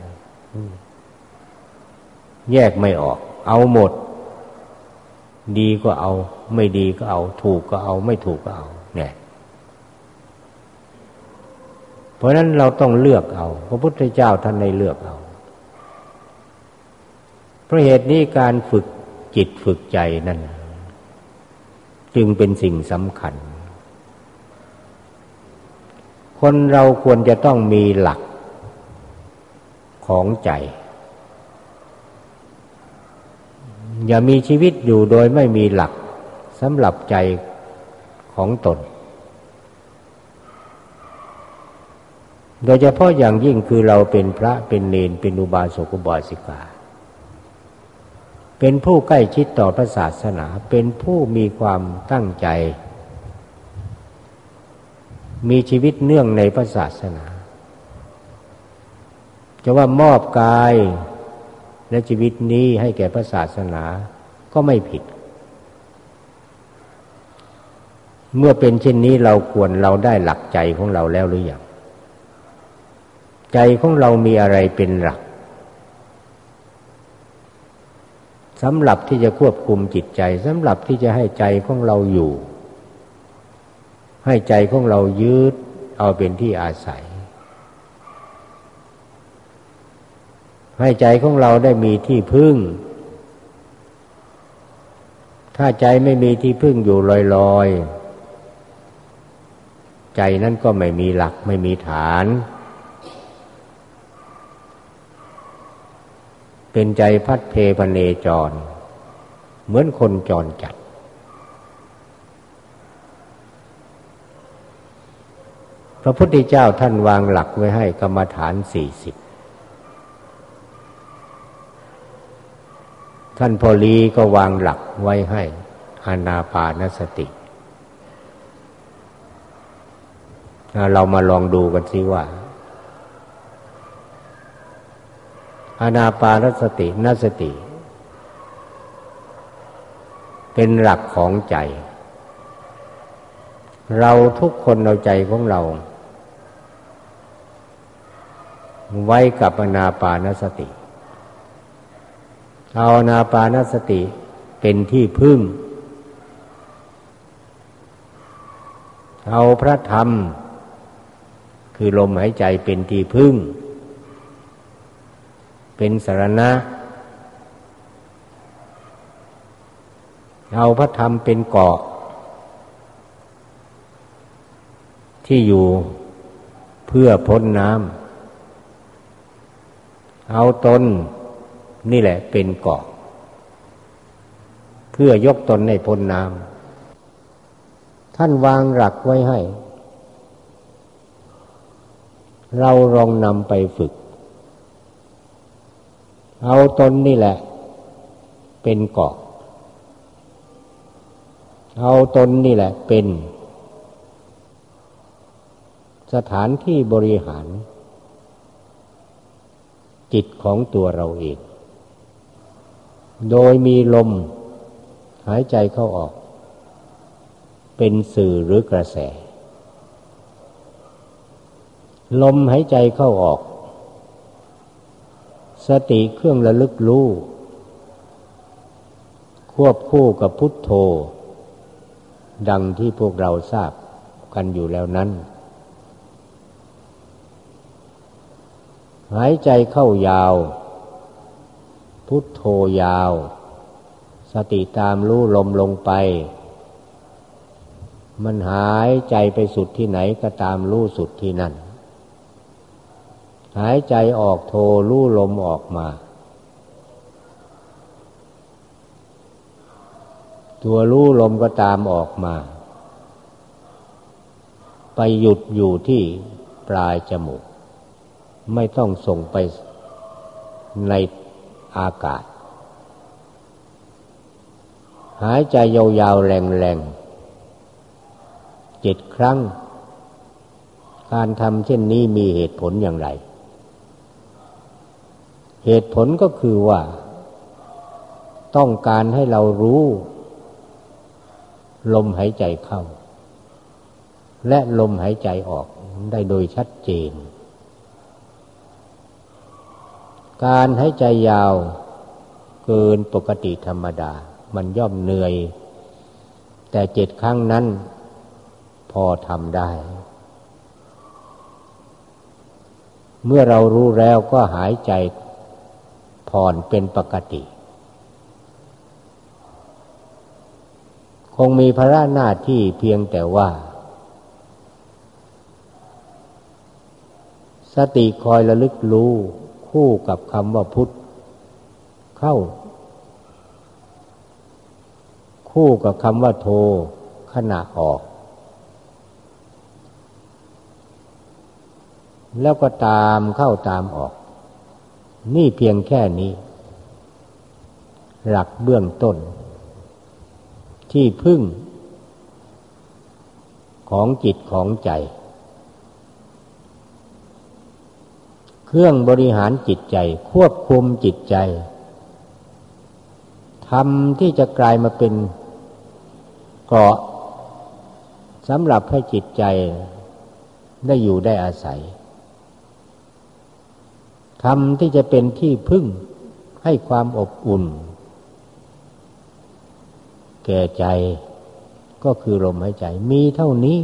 แยกไม่ออก เอาหมด ดีก็เอา ไม่ดีก็เอา ถูกก็เอา ไม่ถูกก็เอา เนี่ย เพราะนั้นเราต้องเลือกเอา พระพุทธเจ้าท่านในเลือกเอาเพราะเหตุนี้การฝึกจิตฝึกใจนั่น จึงเป็นสิ่งสำคัญ คนเราควรจะต้องมีหลักของใจ อย่ามีชีวิตอยู่โดยไม่มีหลักสำหรับใจของตน โดยเฉพาะอย่างยิ่งคือเราเป็นพระเป็นเนนเป็นอุบาสกอุบาสิกา เป็นผู้ใกล้ชิดต่อพระศาสนา เป็นผู้มีความตั้งใจ มีชีวิตเนื่องในพระศาสนา จะว่ามอบกายและชีวิตนี้ให้แก่พระศาสนาก็ไม่ผิด เมื่อเป็นเช่นนี้เราควรเราได้หลักใจของเราแล้วหรือยังใจของเรามีอะไรเป็นหลักสำหรับที่จะควบคุมจิตใจสำหรับที่จะให้ใจของเราอยู่ ให้ใจของเรายืดเอาเป็นที่อาศัย ให้ใจของเราได้มีที่พึ่ง ถ้าใจไม่มีที่พึ่งอยู่ลอยๆ ใจนั้นก็ไม่มีหลักไม่มีฐาน เป็นใจพัดเพพเนจร เหมือนคนจรจัด พระพุทธเจ้าท่านวางหลักไว้ให้กรรมฐานสี่สิบท่านพอลีก็วางหลักไว้ให้อานาปานสติ เรามาลองดูกันสิว่าอานาปานสตินสติ เป็นหลักของใจ เราทุกคนเอาใจของเรา ไว้กับอนาปานสติ เอาอนาปานสติเป็นที่พึ่ง เอาพระธรรม คือลมหายใจเป็นที่พึ่ง เป็นสารณะ เอาพระธรรมเป็นเกาะที่อยู่เพื่อพ้นน้ำ เอาตน นี่แหละเป็นเกาะเพื่อยกตนในพ้นน้ท่านวางหลักไว้ให้ เราลองนำไปฝึก เอาตนนี่แหละ เป็นเกาะเอาตนนี่แหละเป็น สถานที่บริหาร จิตของตัวเราเอง โดยมีลมหายใจเข้าออก เป็นสื่อหรือกระแส ลมหายใจเข้าออก สติเครื่องระลึกรู้ ควบคู่กับพุทโธ ดังที่พวกเราทราบกันอยู่แล้วนั้น หายใจเข้ายาว พุทโธยาว สติตามรู้ลมลงไป มันหายใจไปสุดที่ไหนก็ตามรู้สุดที่นั่น หายใจออกโทรู้ลมออกมา ตัวรู้ลมก็ตามออกมา ไปหยุดอยู่ที่ปลายจมูก ไม่ต้องส่งไปในอากาศ หายใจยาวๆแรงๆเจ็ดครั้ง การทำเช่นนี้มีเหตุผลอย่างไร เหตุผลก็คือว่า ต้องการให้เรารู้ ลมหายใจเข้า และลมหายใจออกได้โดยชัดเจน การหายใจยาวเกินปกติธรรมดา มันย่อมเหนื่อย แต่เจ็ดครั้งนั้น พอทำได้ เมื่อเรารู้แล้วก็หายใจผ่อนเป็นปกติ คงมีภาระหน้าที่เพียงแต่ว่า สติคอยระลึกรู้ คู่กับคำว่าพุทธเข้า คู่กับคำว่าโทขณะออก แล้วก็ตามเข้าตามออก นี่เพียงแค่นี้ หลักเบื้องต้น ที่พึ่งของจิตของใจ เครื่องบริหารจิตใจ ควบคุมจิตใจทำที่จะกลายมาเป็นเกาะสำหรับให้จิตใจได้อยู่ได้อาศัยทำที่จะเป็นที่พึ่งให้ความอบอุ่น แก่ใจก็คือลมหายใจ มีเท่านี้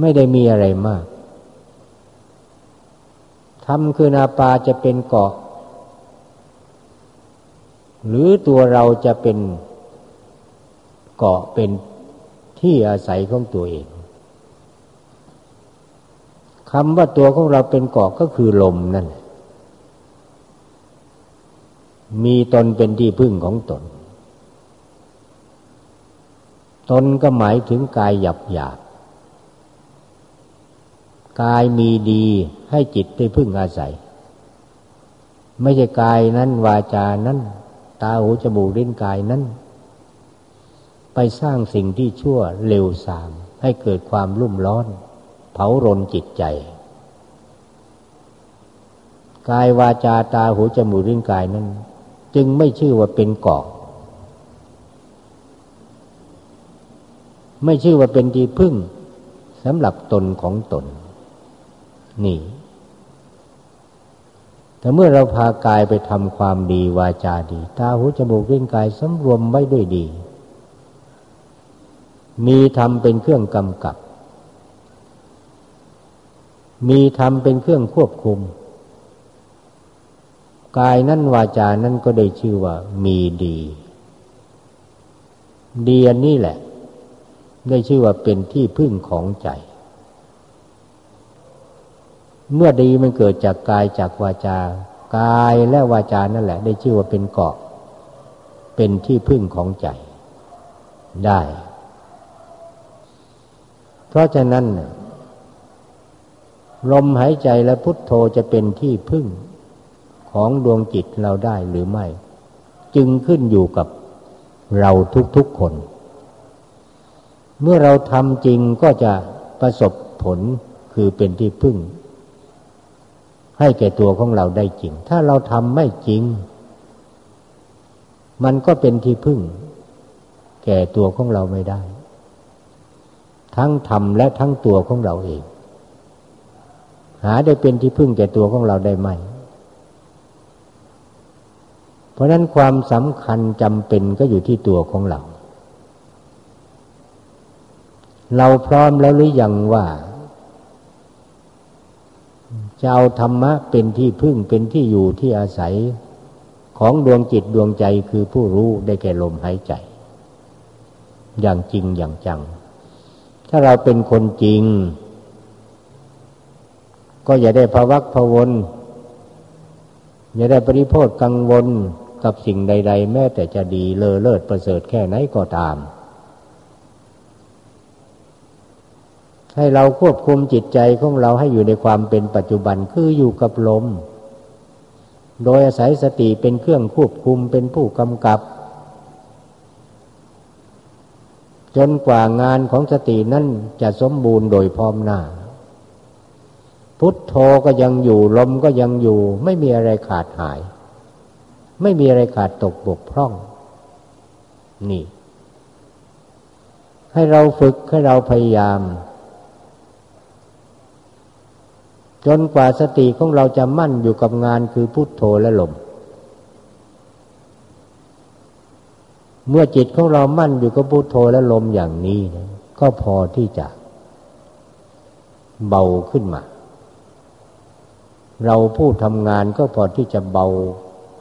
ไม่ได้มีอะไรมาก ทำคือนาปาจะเป็นเกาะ หรือตัวเราจะเป็นเกาะเป็นที่อาศัยของตัวเองคำว่าตัวของเราเป็นเกาะก็คือลมนั่น มีตนเป็นที่พึ่งของตน ตนก็หมายถึงกายหยับหยาบ กายมีดีให้จิตได้พึ่งอาศัย ไม่ใช่กายนั้นวาจานั้น ตาหูจมูกลิ้นกายนั้น ไปสร้างสิ่งที่ชั่วเร็วสาม ให้เกิดความรุ่มร้อน เผารนจิตใจ กายวาจาตาหูจมูกลิ้นกายนั้น จึงไม่ชื่อว่าเป็นเกาะไม่ชื่อว่าเป็นที่พึ่งสำหรับตนของตน นี่แต่เมื่อเราพากายไปทำความดีวาจาดี ตาหูจมูกลิ้นกายสำรวมไว้ด้วยดี มีธรรมเป็นเครื่องกำกับ มีธรรมเป็นเครื่องควบคุม กายนั้นวาจานั้นก็ได้ชื่อว่า มีดี ดีอันนี้แหละ ได้ชื่อว่าเป็นที่พึ่งของใจ เมื่อดีมันเกิดจากกายจากวาจากายและวาจานั่นแหละ ได้ชื่อว่าเป็นเกาะ เป็นที่พึ่งของใจได้ เพราะฉะนั้นลมหายใจและพุทโธจะเป็นที่พึ่งของดวงจิตเราได้หรือไม่ จึงขึ้นอยู่กับเราทุกๆคน เมื่อเราทำจริงก็จะประสบผลคือเป็นที่พึ่ง ให้แก่ตัวของเราได้จริง ถ้าเราทำไม่จริง มันก็เป็นที่พึ่ง แก่ตัวของเราไม่ได้ ทั้งทำและทั้งตัวของเราเอง หาได้เป็นที่พึ่งแก่ตัวของเราได้ไหม เพราะนั้นความสำคัญจำเป็นก็อยู่ที่ตัวของเรา เราพร้อมแล้วหรือยังว่า จะเอาธรรมะเป็นที่พึ่งเป็นที่อยู่ที่อาศัยของดวงจิตดวงใจคือผู้รู้ได้แก่ลมหายใจ อย่างจริงอย่างจัง ถ้าเราเป็นคนจริง ก็อย่าได้ภวักพวนอย่าได้ปริโภทกังวลกับสิ่งใด ๆ แม้แต่จะดีเลอเลิศประเสริฐแค่ไหนก็ตาม ให้เราควบคุมจิตใจของเราให้อยู่ในความเป็นปัจจุบันคืออยู่กับลม โดยอาศัยสติเป็นเครื่องควบคุมเป็นผู้กำกับ จนกว่างานของสตินั้นจะสมบูรณ์โดยพร้อมหน้า พุทโธก็ยังอยู่ลมก็ยังอยู่ ไม่มีอะไรขาดหาย ไม่มีอะไรขาดตกบกพร่อง นี่ ให้เราฝึกให้เราพยายาม จนกว่าสติของเราจะมั่นอยู่กับงานคือพุทโธและลม เมื่อจิตของเรามั่นอยู่กับพุทโธและลมอย่างนี้นะก็พอที่จะเบาขึ้นมา เราผู้ทำงานก็พอที่จะเบา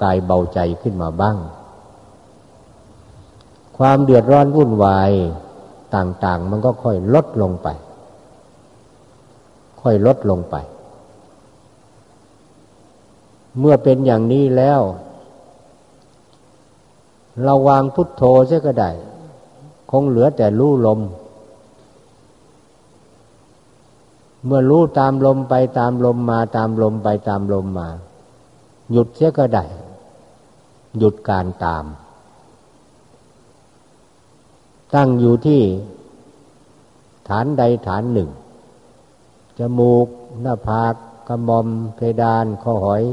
กายเบาใจขึ้นมาบ้าง ความเดือดร้อนวุ่นวายต่าง ๆ มันก็ค่อยลดลงไป ค่อยลดลงไป เมื่อเป็นอย่างนี้แล้ว เราวางพุทโธใช่ก็ได้ คงเหลือแต่รู้ลม เมื่อรู้ตามลมไปตามลมมาตามลมไปตามลมมา หยุดเสียก็ได้ หยุดการตาม ตั้งอยู่ที่ฐานใดฐานหนึ่ง จมูก หน้าผากกระมอมเพดานข้อหอย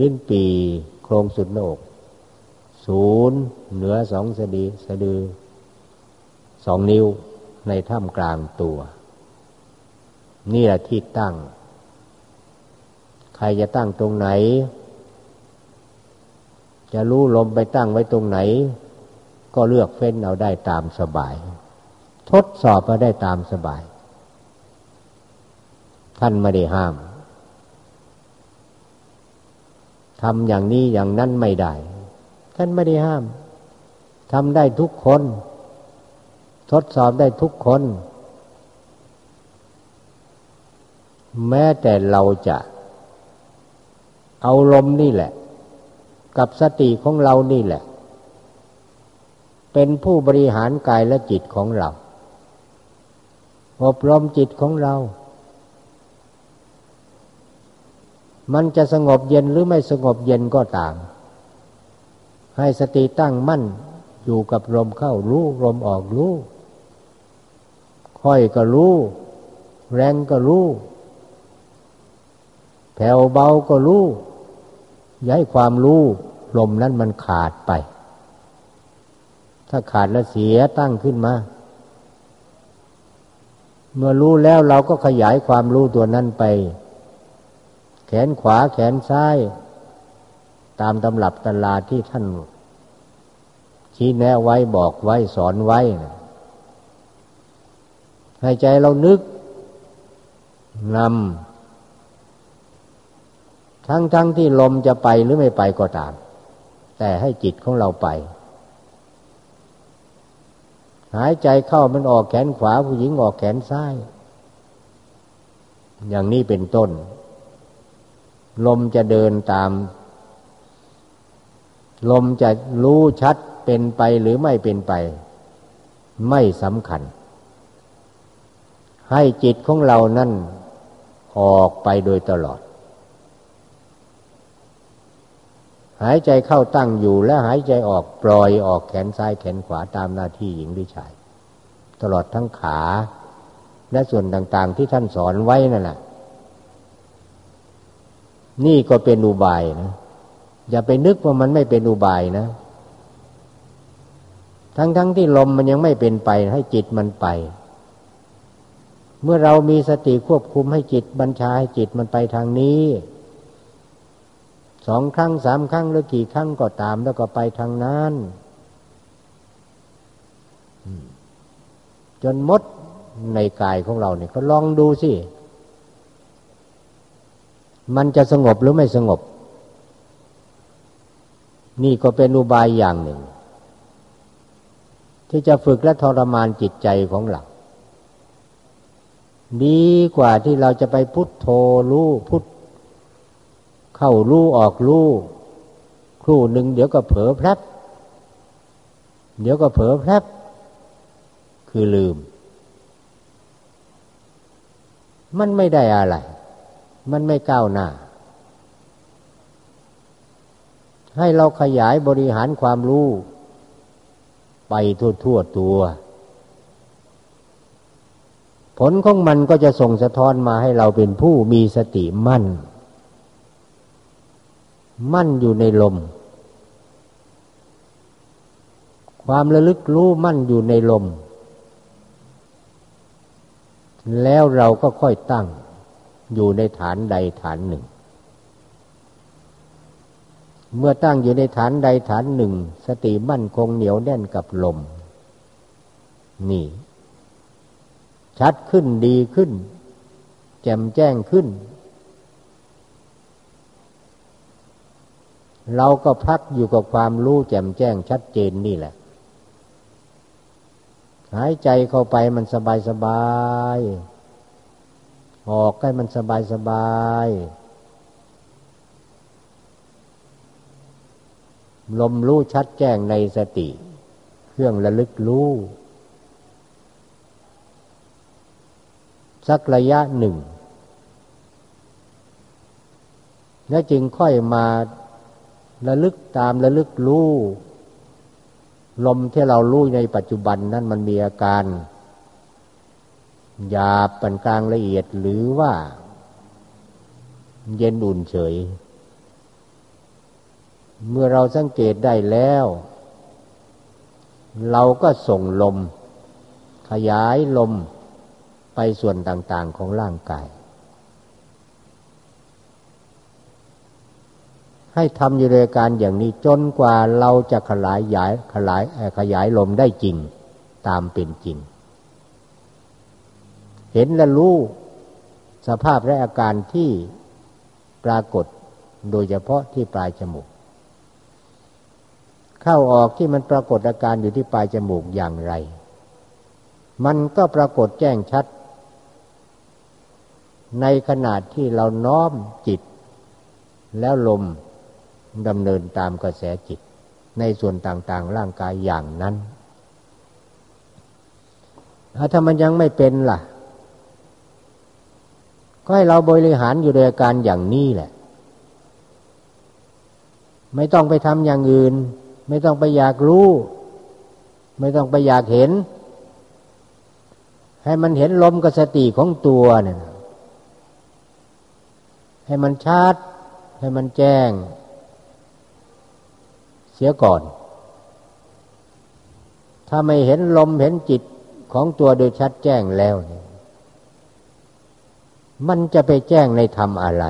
ลิ้นปีโครงสุดโหนกศูนย์เหนือสองสะดีสะดือสองนิ้วในถ้ำกลางตัว นี่แหละที่ตั้ง ใครจะตั้งตรงไหน จะรู้ลมไปตั้งไว้ตรงไหน ก็เลือกเฟ้นเอาได้ตามสบาย ทดสอบมาได้ตามสบาย ท่านไม่ได้ห้าม ทำอย่างนี้อย่างนั้นไม่ได้ ท่านไม่ได้ห้ามทำได้ทุกคน ทดสอบได้ทุกคน แม้แต่เราจะเอาลมนี่แหละ กับสติของเรานี่แหละ เป็นผู้บริหารกายและจิตของเรา อบรมจิตของเรา มันจะสงบเย็นหรือไม่สงบเย็นก็ตาม ให้สติตั้งมั่นอยู่กับลมเข้ารู้ลมออกรู้ค่อยก็รู้ แรงก็รู้แผ่วเบาก็รู้ย้ายความรู้ลมนั้นมันขาดไป ถ้าขาดแล้วเสียตั้งขึ้นมา เมื่อรู้แล้วเราก็ขยายความรู้ตัวนั้นไป แขนขวาแขนซ้าย ตามตำรับตลาที่ท่านชี้แนะไว้บอกไว้สอนไว้นะให้ใจเรานึกนำทั้งทั้งที่ลมจะไปหรือไม่ไปก็ตาม แต่ให้จิตของเราไป หายใจเข้ามันออกแขนขวาผู้หญิงออกแขนซ้าย อย่างนี้เป็นต้น ลมจะเดินตาม ลมจะรู้ชัดเป็นไปหรือไม่เป็นไป ไม่สำคัญ ให้จิตของเรานั่นออกไปโดยตลอด หายใจเข้าตั้งอยู่และหายใจออกปล่อยออกแขนซ้ายแขนขวาตามหน้าที่หญิงหรือชาย ตลอดทั้งขา และส่วนต่างๆที่ท่านสอนไว้นั่นแหละ นี่ก็เป็นอุบายนะอย่าไปนึกว่ามันไม่เป็นอุบายนะ ทั้งๆทที่ลมมันยังไม่เป็นไปให้จิตมันไป เมื่อเรามีสติควบคุมให้จิตบัญชาให้จิตมันไปทางนี้สองครั้งสามครั้งหรือกี่ครั้งก็ตามแล้วก็ไปทางนั้นจนมดในกายของเราเนี่ยก็ลองดูสิ มันจะสงบหรือไม่สงบ นี่ก็เป็นอุบายอย่างหนึ่ง ที่จะฝึกและทรมานจิตใจของเราดีกว่าที่เราจะไปพุทโธรู้พุทเข้ารู้ออกรู้ครู่หนึ่งเดี๋ยวก็เผลอแพลบเดี๋ยวก็เผลอแพลบคือลืม มันไม่ได้อะไร มันไม่ก้าวหน้า ให้เราขยายบริหารความรู้ ไปทั่วทั่วตัว ผลของมันก็จะส่งสะท้อนมาให้เราเป็นผู้มีสติมั่น มั่นอยู่ในลม ความระลึกรู้มั่นอยู่ในลม แล้วเราก็ค่อยตั้ง อยู่ในฐานใดฐานหนึ่ง เมื่อตั้งอยู่ในฐานใดฐานหนึ่ง สติมั่นคงเหนียวแน่นกับลม นี่ ชัดขึ้นดีขึ้น แจ่มแจ้งขึ้น เราก็พักอยู่กับความรู้แจ่มแจ้งชัดเจนนี่แหละหายใจเข้าไปมันสบายสบาย ออกให้มันสบายสบายลมรู้ชัดแจ้งในสติ เครื่องระลึกรู้ สักระยะหนึ่ง แล้วจึงค่อยมาระลึกตามระลึกรู้ ลมที่เรารู้ในปัจจุบันนั้นมันมีอาการ หยาบปานกลางละเอียดหรือว่า เย็นอุ่นเฉย เมื่อเราสังเกตได้แล้ว เราก็ส่งลม ขยายลมไปส่วนต่างๆของร่างกาย ให้ทำอยู่ในการอย่างนี้จนกว่าเราจะขยายยายขยายขยายลมได้จริงตามเป็นจริง เห็นและรู้สภาพและอาการที่ปรากฏโดยเฉพาะที่ปลายจมูก เข้าออกที่มันปรากฏอาการอยู่ที่ปลายจมูกอย่างไร มันก็ปรากฏแจ้งชัด ในขนาดที่เราน้อมจิต แล้วลมดำเนินตามกระแสจิต ในส่วนต่างๆ ร่างกายอย่างนั้นถ้ามันยังไม่เป็นล่ะ ก็ให้เราบริหารอยู่โดยอาการอย่างนี้แหละ ไม่ต้องไปทำอย่างอื่น ไม่ต้องไปอยากรู้ ไม่ต้องไปอยากเห็น ให้มันเห็นลมกับสติของตัวเนี่ยให้มันชัด ให้มันแจ้ง เสียก่อน ถ้าไม่เห็นลมเห็นจิตของตัวโดยชัดแจ้งแล้วเนี่ย มันจะไปแจ้งในธรรมอะไร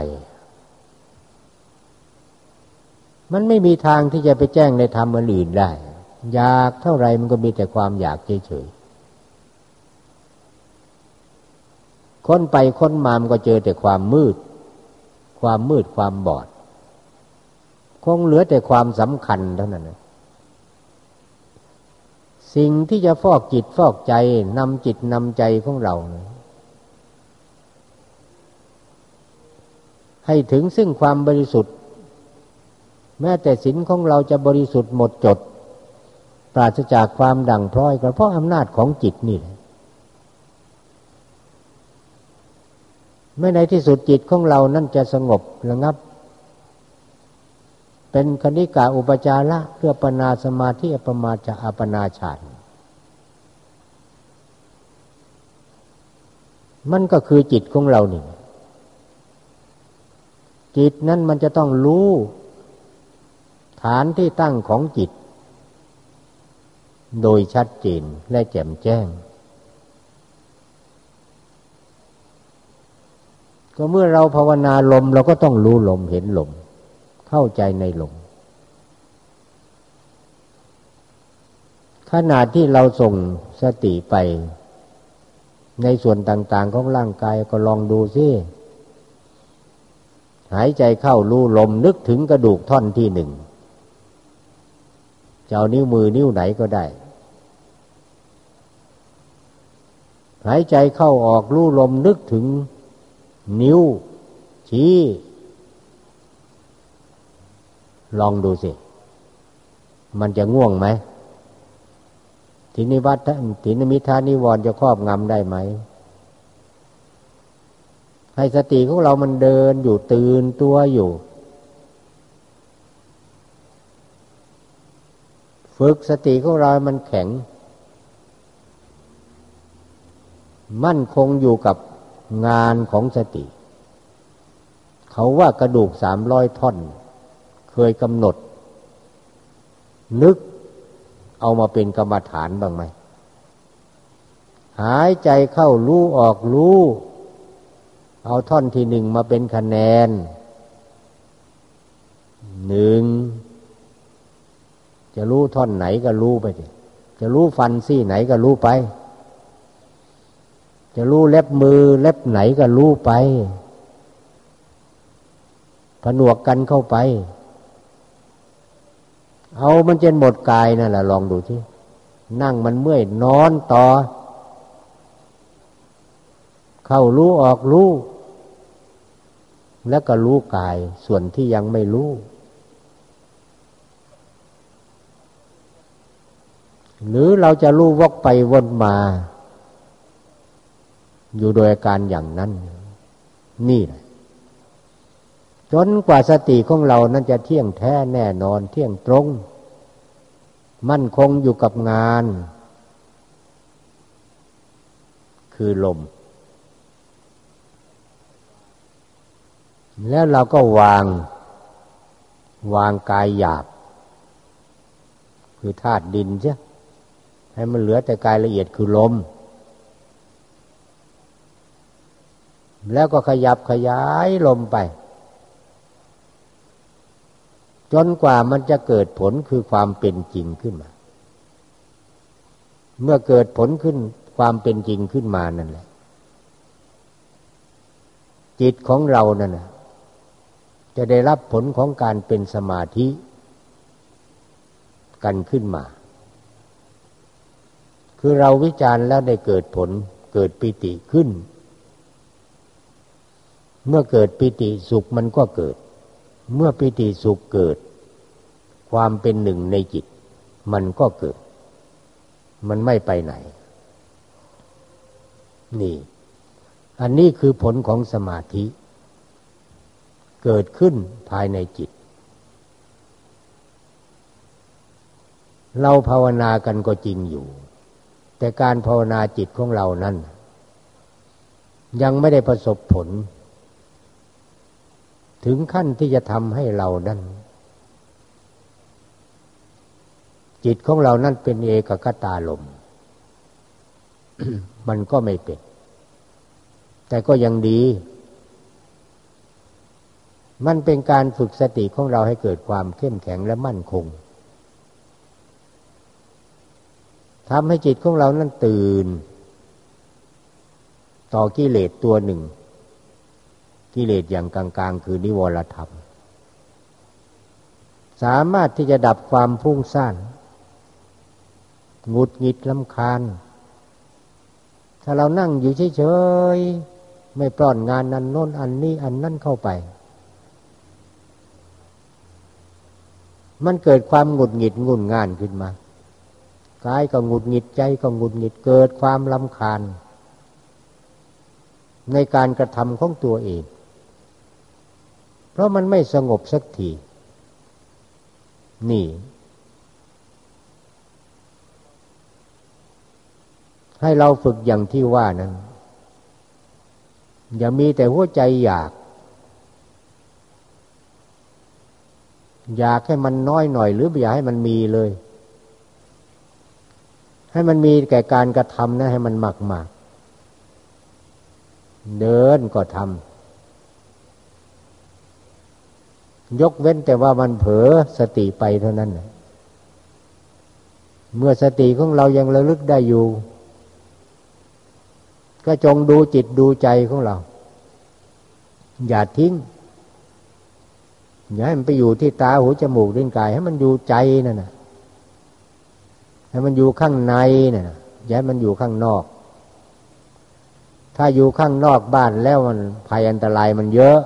มันไม่มีทางที่จะไปแจ้งในธรรมอื่นได้ อยากเท่าไรมันก็มีแต่ความอยากเฉยๆ ค้นไปค้นมามันก็เจอแต่ความมืด ความมืดความบอด คงเหลือแต่ความสำคัญเท่านั้นสิ่งที่จะฟอกจิตฟอกใจนำจิตนำใจของเรานะ ให้ถึงซึ่งความบริสุทธิ์ แม้แต่ศีลของเราจะบริสุทธิ์หมดจด ปราศจากความดังพร้อยก็เพราะอำนาจของจิตนี่แหละไม่ในที่สุดจิตของเรานั่นจะสงบระงับ เป็นคณิกาอุปจาระเพื่อปนาสมาธิอปมาจะอปนาฌานมันก็คือจิตของเรานี่ จิตนั้นมันจะต้องรู้ ฐานที่ตั้งของจิต โดยชัดเจนและแจ่มแจ้ง ก็เมื่อเราภาวนาลมเราก็ต้องรู้ลมเห็นลม เข้าใจในลมขนาดที่เราส่งสติไป ในส่วนต่าง ๆ ของร่างกายก็ลองดูซิ หายใจเข้ารู้ลมนึกถึงกระดูกท่อนที่หนึ่งจะเอานิ้วมือนิ้วไหนก็ได้ หายใจเข้าออกรู้ลมนึกถึงนิ้ว ชี้ ลองดูสิ มันจะง่วงไหมทีนิวัตทีนิมิทานิวรจะครอบงำได้ไหม ให้สติของเรามันเดินอยู่ตื่นตัวอยู่ ฝึกสติของเรามันแข็ง มั่นคงอยู่กับงานของสติ เขาว่ากระดูกสามร้อยท่อน เคยกำหนด นึกเอามาเป็นกรรมฐานบ้างไหม หายใจเข้ารู้ออกรู้ เอาท่อนที่หนึ่งมาเป็นคะแนนหนึ่งจะรู้ท่อนไหนก็รู้ไปสิจะรู้ฟันซี่ไหนก็รู้ไป จะรู้เล็บมือ เล็บไหนก็รู้ไป ผนวกกันเข้าไป เอามันจนหมดกายนั่นแหละลองดูที่นั่งมันเมื่อยนอนต่อ เข้ารู้ออกรู้ แล้วก็รู้กายส่วนที่ยังไม่รู้ หรือเราจะรู้วกไปวนมา อยู่โดยอาการอย่างนั้น นี่แหละจนกว่าสติของเรานั้นจะเที่ยงแท้แน่นอนเที่ยงตรง มั่นคงอยู่กับงาน คือลม แล้วเราก็วาง วางกายหยาบ คือธาตุดินใช่ให้มันเหลือแต่กายละเอียดคือลม แล้วก็ขยับขยายลมไป จนกว่ามันจะเกิดผลคือความเป็นจริงขึ้นมา เมื่อเกิดผลขึ้นความเป็นจริงขึ้นมานั่นแหละจิตของเรานั่นแหละ จะได้รับผลของการเป็นสมาธิกันขึ้นมา คือเราวิจารณ์แล้วได้เกิดผลเกิดปิติขึ้น เมื่อเกิดปิติสุขมันก็เกิด เมื่อปิติสุขเกิด ความเป็นหนึ่งในจิต มันก็เกิด มันไม่ไปไหน นี่ อันนี้คือผลของสมาธิ เกิดขึ้นภายในจิต เราภาวนากันก็จริงอยู่ แต่การภาวนาจิตของเรานั้น ยังไม่ได้ประสบผล ถึงขั้นที่จะทำให้เรานั้นจิตของเรานั้นเป็นเอกคตาลม มันก็ไม่เป็น แต่ก็ยังดี มันเป็นการฝึกสติของเราให้เกิดความเข้มแข็งและมั่นคงทำให้จิตของเรานั้นตื่น ต่อกิเลสตัวหนึ่ง กิเลสอย่างกลางๆ คือนิวรธรรม สามารถที่จะดับความพุ่งซ่านงุดหงิดลำคาญ ถ้าเรานั่งอยู่เฉยๆ ไม่ปล่อนงานนั้นโน้นอันนี้อันนั้นเข้าไป มันเกิดความหงุดหงิดงุนง่านขึ้นมากายก็หงุดหงิดใจก็หงุดหงิดเกิดความลำคาญ ในการกระทำของตัวเอง เพราะมันไม่สงบสักที นี่ ให้เราฝึกอย่างที่ว่านั้น อย่ามีแต่หัวใจอยาก อยากให้มันน้อยหน่อย หรืออยากให้มันมีเลย ให้มันมีแก่การกระทำนะ ให้มันหมากหมากเดินก็ทำยกเว้นแต่ว่ามันเผลอสติไปเท่านั้นเมื่อสติของเรายังระลึกได้อยู่ ก็จงดูจิตดูใจของเรา อย่าทิ้ง อย่าให้มันไปอยู่ที่ตาหูจมูกลิ้นกาย ให้มันอยู่ใจนั่นนะให้มันอยู่ข้างในนี่ยอย่าให้มันอยู่ข้างนอก ถ้าอยู่ข้างนอกบ้านแล้วมันภัยอันตรายมันเยอะ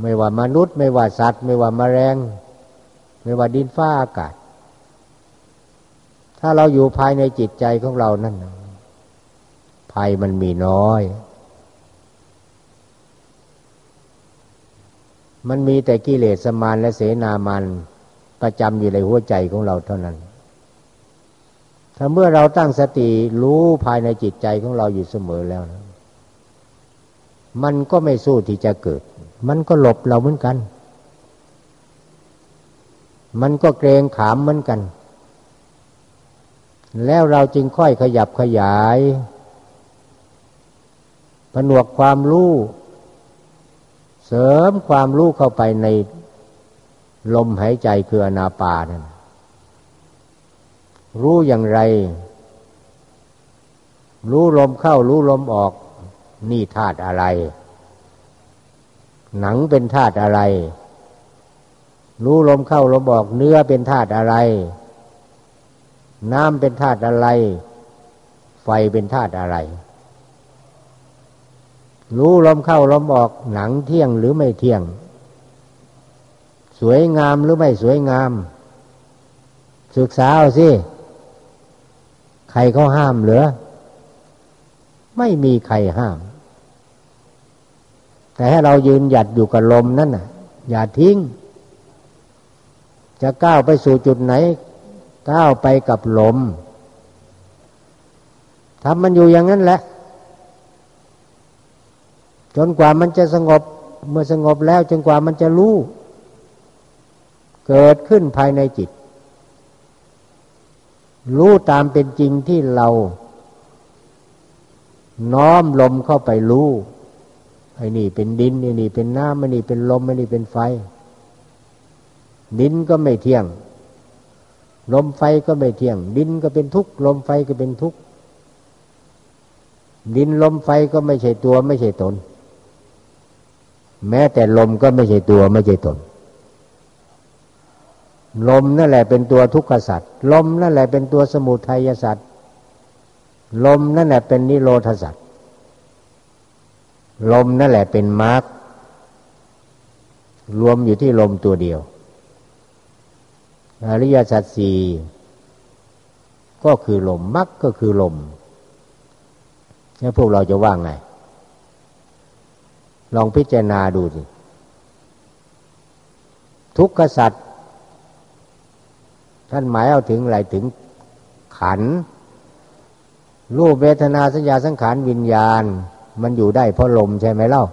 ไม่ว่ามนุษย์ ไม่ว่าสัตว์ ไม่ว่ามาแมลงไม่ว่าดินฟ้าอากาศ ถ้าเราอยู่ภายในจิตใจของเรานั่นภัยมันมีน้อย มันมีแต่กิเลสสมานและเสนามันประจำอยู่ในหัวใจของเราเท่านั้น ถ้าเมื่อเราตั้งสติรู้ภายในจิตใจของเราอยู่เสมอแล้วนะมันก็ไม่สู้ที่จะเกิด มันก็หลบเราเหมือนกัน มันก็เกรงขามเหมือนกัน แล้วเราจึงค่อยขยับขยาย ผนวกความรู้ เสริมความรู้เข้าไปในลมหายใจคืออนาปานั่นรู้อย่างไร รู้ลมเข้ารู้ลมออก นี่ธาตุอะไร หนังเป็นธาตุอะไร รู้ลมเข้าลมออก เนื้อเป็นธาตุอะไร น้ำเป็นธาตุอะไร ไฟเป็นธาตุอะไร รู้ลมเข้าลมออกหนังเที่ยงหรือไม่เที่ยง สวยงามหรือไม่สวยงาม ศึกษาเอาสิ ใครเขาห้ามเหรือไม่มีใครห้าม แต่ให้เรายืนหยัดอยู่กับลมนั่นน่ะ อย่าทิ้ง จะก้าวไปสู่จุดไหน ก้าวไปกับลมทำมันอยู่อย่างนั้นแหละ จนกว่ามันจะสงบ เมื่อสงบแล้วจนกว่ามันจะรู้ เกิดขึ้นภายในจิต รู้ตามเป็นจริงที่เรา น้อมลมเข้าไปรู้ไอ้นี่เป็นดินไอ้นี่เป็นน้ำไอ้นี่เป็นลมไอ้นี่เป็นไฟ ดินก็ไม่เที่ยง ลมไฟก็ไม่เที่ยง ดินก็เป็นทุกข์ลมไฟก็เป็นทุกข์ดินลมไฟก็ไม่ใช่ตัวไม่ใช่ตน แม้แต่ลมก็ไม่ใช่ตัวไม่ใช่ตน ลมนั่นแหละเป็นตัวทุกขสัตว์ลมนั่นแหละเป็นตัวสมุทัยสัตว์ลมนั่นแหละเป็นนิโรธสัตว์ลมนั่นแหละเป็นมรรครวมอยู่ที่ลมตัวเดียว อริยสัจสี่ก็คือลมมรรคก็คือลมแล้วพวกเราจะว่างไง ลองพิจารณาดูสิทุกขสัตว์ท่านหมายเอาถึงอะไรถึงขัน รูปเวทนาสัญญาสังขารวิญญาณ มันอยู่ได้เพราะลมใช่ไหมเล่า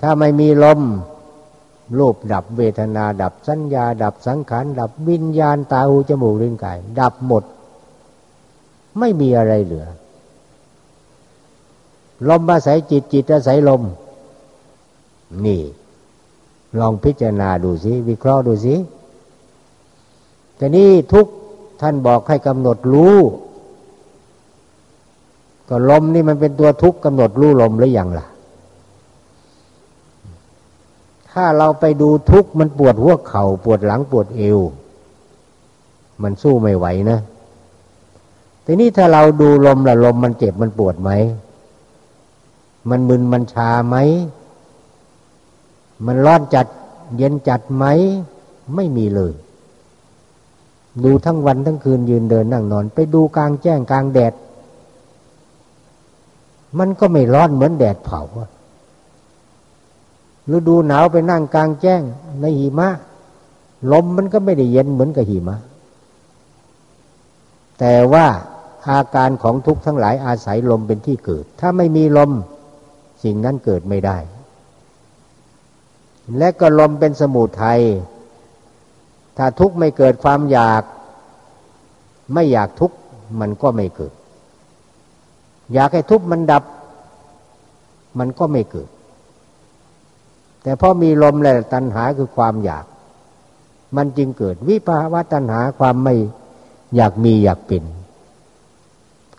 ถ้าไม่มีลม รูปดับเวทนาดับสัญญา ดับสังขารดับวิญญาณตาหูจมูกลิ้นกาย ดับหมด ไม่มีอะไรเหลือ ลมอาศัยจิตจิตอาศัยลม นี่ ลองพิจารณาดูสิ วิเคราะห์ดูสิแต่นี่ทุกท่านบอกให้กำหนดรู้ ก็ลมนี่มันเป็นตัวทุกกำหนดรู้ลมหรืออยังล่ะ ถ้าเราไปดูทุกมันปวดหัวเข่าปวดหลังปวดเอว มันสู้ไม่ไหวนะทีนี้ถ้าเราดูลมละลมมันเจ็บมันปวดไหม มันมึนมันชาไหม มันร้อนจัด เย็นจัดไหม ไม่มีเลย ดูทั้งวันทั้งคืนยืนเดินนั่งนอน ไปดูกลางแจ้งกลางแดด มันก็ไม่ร้อนเหมือนแดดเผาฤดูหนาวไปนั่งกลางแจ้งในหิมะ ลมมันก็ไม่ได้เย็นเหมือนกับหิมะ แต่ว่าอาการของทุกข์ทั้งหลายอาศัยลมเป็นที่เกิด ถ้าไม่มีลม สิ่งนั้นเกิดไม่ได้ และก็ลมเป็นสมุทัยถ้าทุกข์ไม่เกิดความอยาก ไม่อยากทุกข์มันก็ไม่เกิด อยากให้ทุกข์มันดับ มันก็ไม่เกิด แต่พอมีลมแหละตัณหาคือความอยาก มันจึงเกิดวิภาวะตัณหาความไม่อยากมีอยากเป็น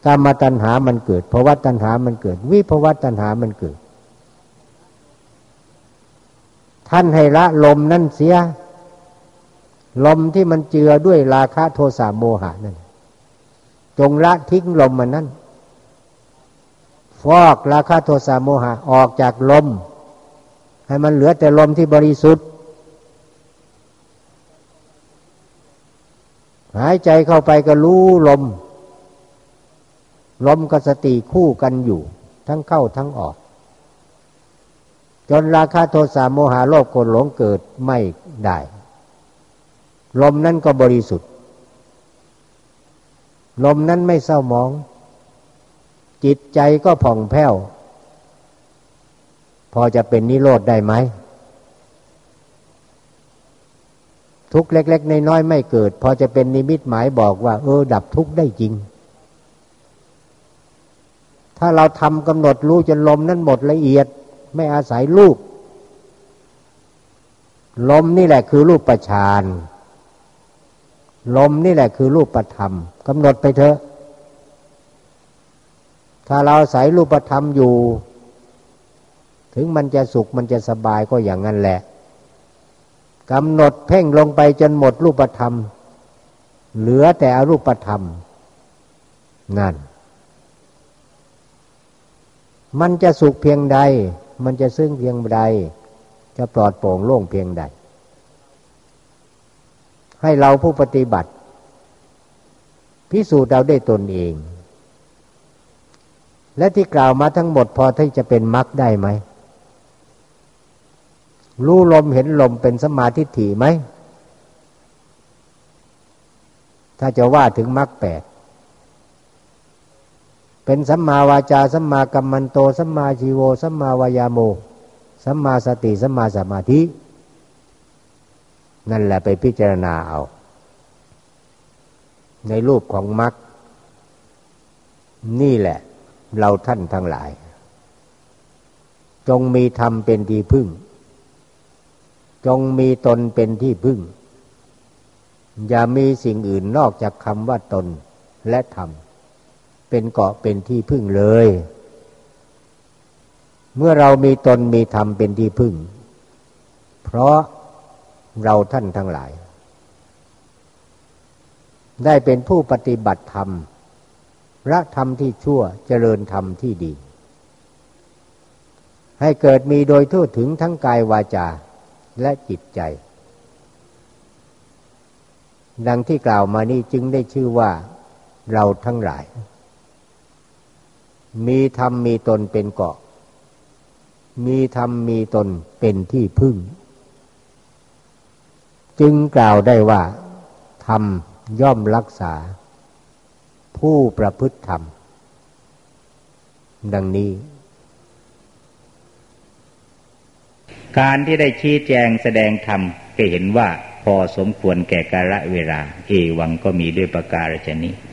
กามตัณหามันเกิดภาวะตัณหามันเกิด วิภาวะตัณหามันเกิด ท่านให้ละลมนั่นเสีย ลมที่มันเจือด้วยราคะโทสะโมหะนั่นจงละทิ้งลมมันนั่นฟอกราคะโทสะโมหะออกจากลม ให้มันเหลือแต่ลมที่บริสุทธิ์ หายใจเข้าไปก็รู้ลม ลมกับสติคู่กันอยู่ ทั้งเข้าทั้งออก จนราคาโทสะโมหะโลภโกรธหลงเกิดไม่ได้ ลมนั้นก็บริสุทธิ์ ลมนั้นไม่เศร้ามอง จิตใจก็ผ่องแผ้ว พอจะเป็นนิโรธได้ไหม ทุกเล็กๆน้อยๆไม่เกิด พอจะเป็นนิมิตหมายบอกว่า เออ ดับทุกได้จริง ถ้าเราทำกำหนดรู้จนลมนั้นหมดละเอียด ไม่อาศัยรูป ลมนี่แหละคือรูปประชานลมนี่แหละคือรูปประธรรมกำหนดไปเถอะ ถ้าเราอาศัยรูปประธรรมอยู่ ถึงมันจะสุขมันจะสบายก็อย่างนั้นแหละกำหนดเพ่งลงไปจนหมดรูปธรรม เหลือแต่อรูปธรรม นั่น มันจะสุขเพียงใด มันจะซึ้งเพียงใด จะปลอดโปร่งโล่งเพียงใด ให้เราผู้ปฏิบัติ พิสูจน์เราได้ตนเอง และที่กล่าวมาทั้งหมดพอที่จะเป็นมรรคได้ไหมรู้ลมเห็นลมเป็นสมาธิถี่ไหม ถ้าจะว่าถึงมรรคแปด เป็นสัมมาวาจาสัมมากัมมันโตสัมมาชีโวสัมมาวายาโมสัมมาสติสัมมาสมาธิ นั่นแหละไปพิจารณาเอา ในรูปของมรรคนี่แหละ เราท่านทั้งหลาย จงมีธรรมเป็นที่พึ่ง จงมีตนเป็นที่พึ่ง อย่ามีสิ่งอื่นนอกจากคำว่าตนและธรรม เป็นเกาะเป็นที่พึ่งเลย เมื่อเรามีตนมีธรรมเป็นที่พึ่ง เพราะเราท่านทั้งหลาย ได้เป็นผู้ปฏิบัติธรรมละธรรมที่ชั่วเจริญธรรมที่ดี ให้เกิดมีโดยทั่วถึงทั้งกายวาจาและจิตใจ ดังที่กล่าวมานี้จึงได้ชื่อว่าเราทั้งหลาย มีธรรมมีตนเป็นเกาะ มีธรรมมีตนเป็นที่พึ่ง จึงกล่าวได้ว่า ธรรมย่อมรักษา ผู้ประพฤติธรรม ดังนี้ การที่ได้ชี้แจงแสดงธรรมก็เห็นว่าพอสมควรแก่กาลเวลา เอวังก็มีด้วยประการฉนี้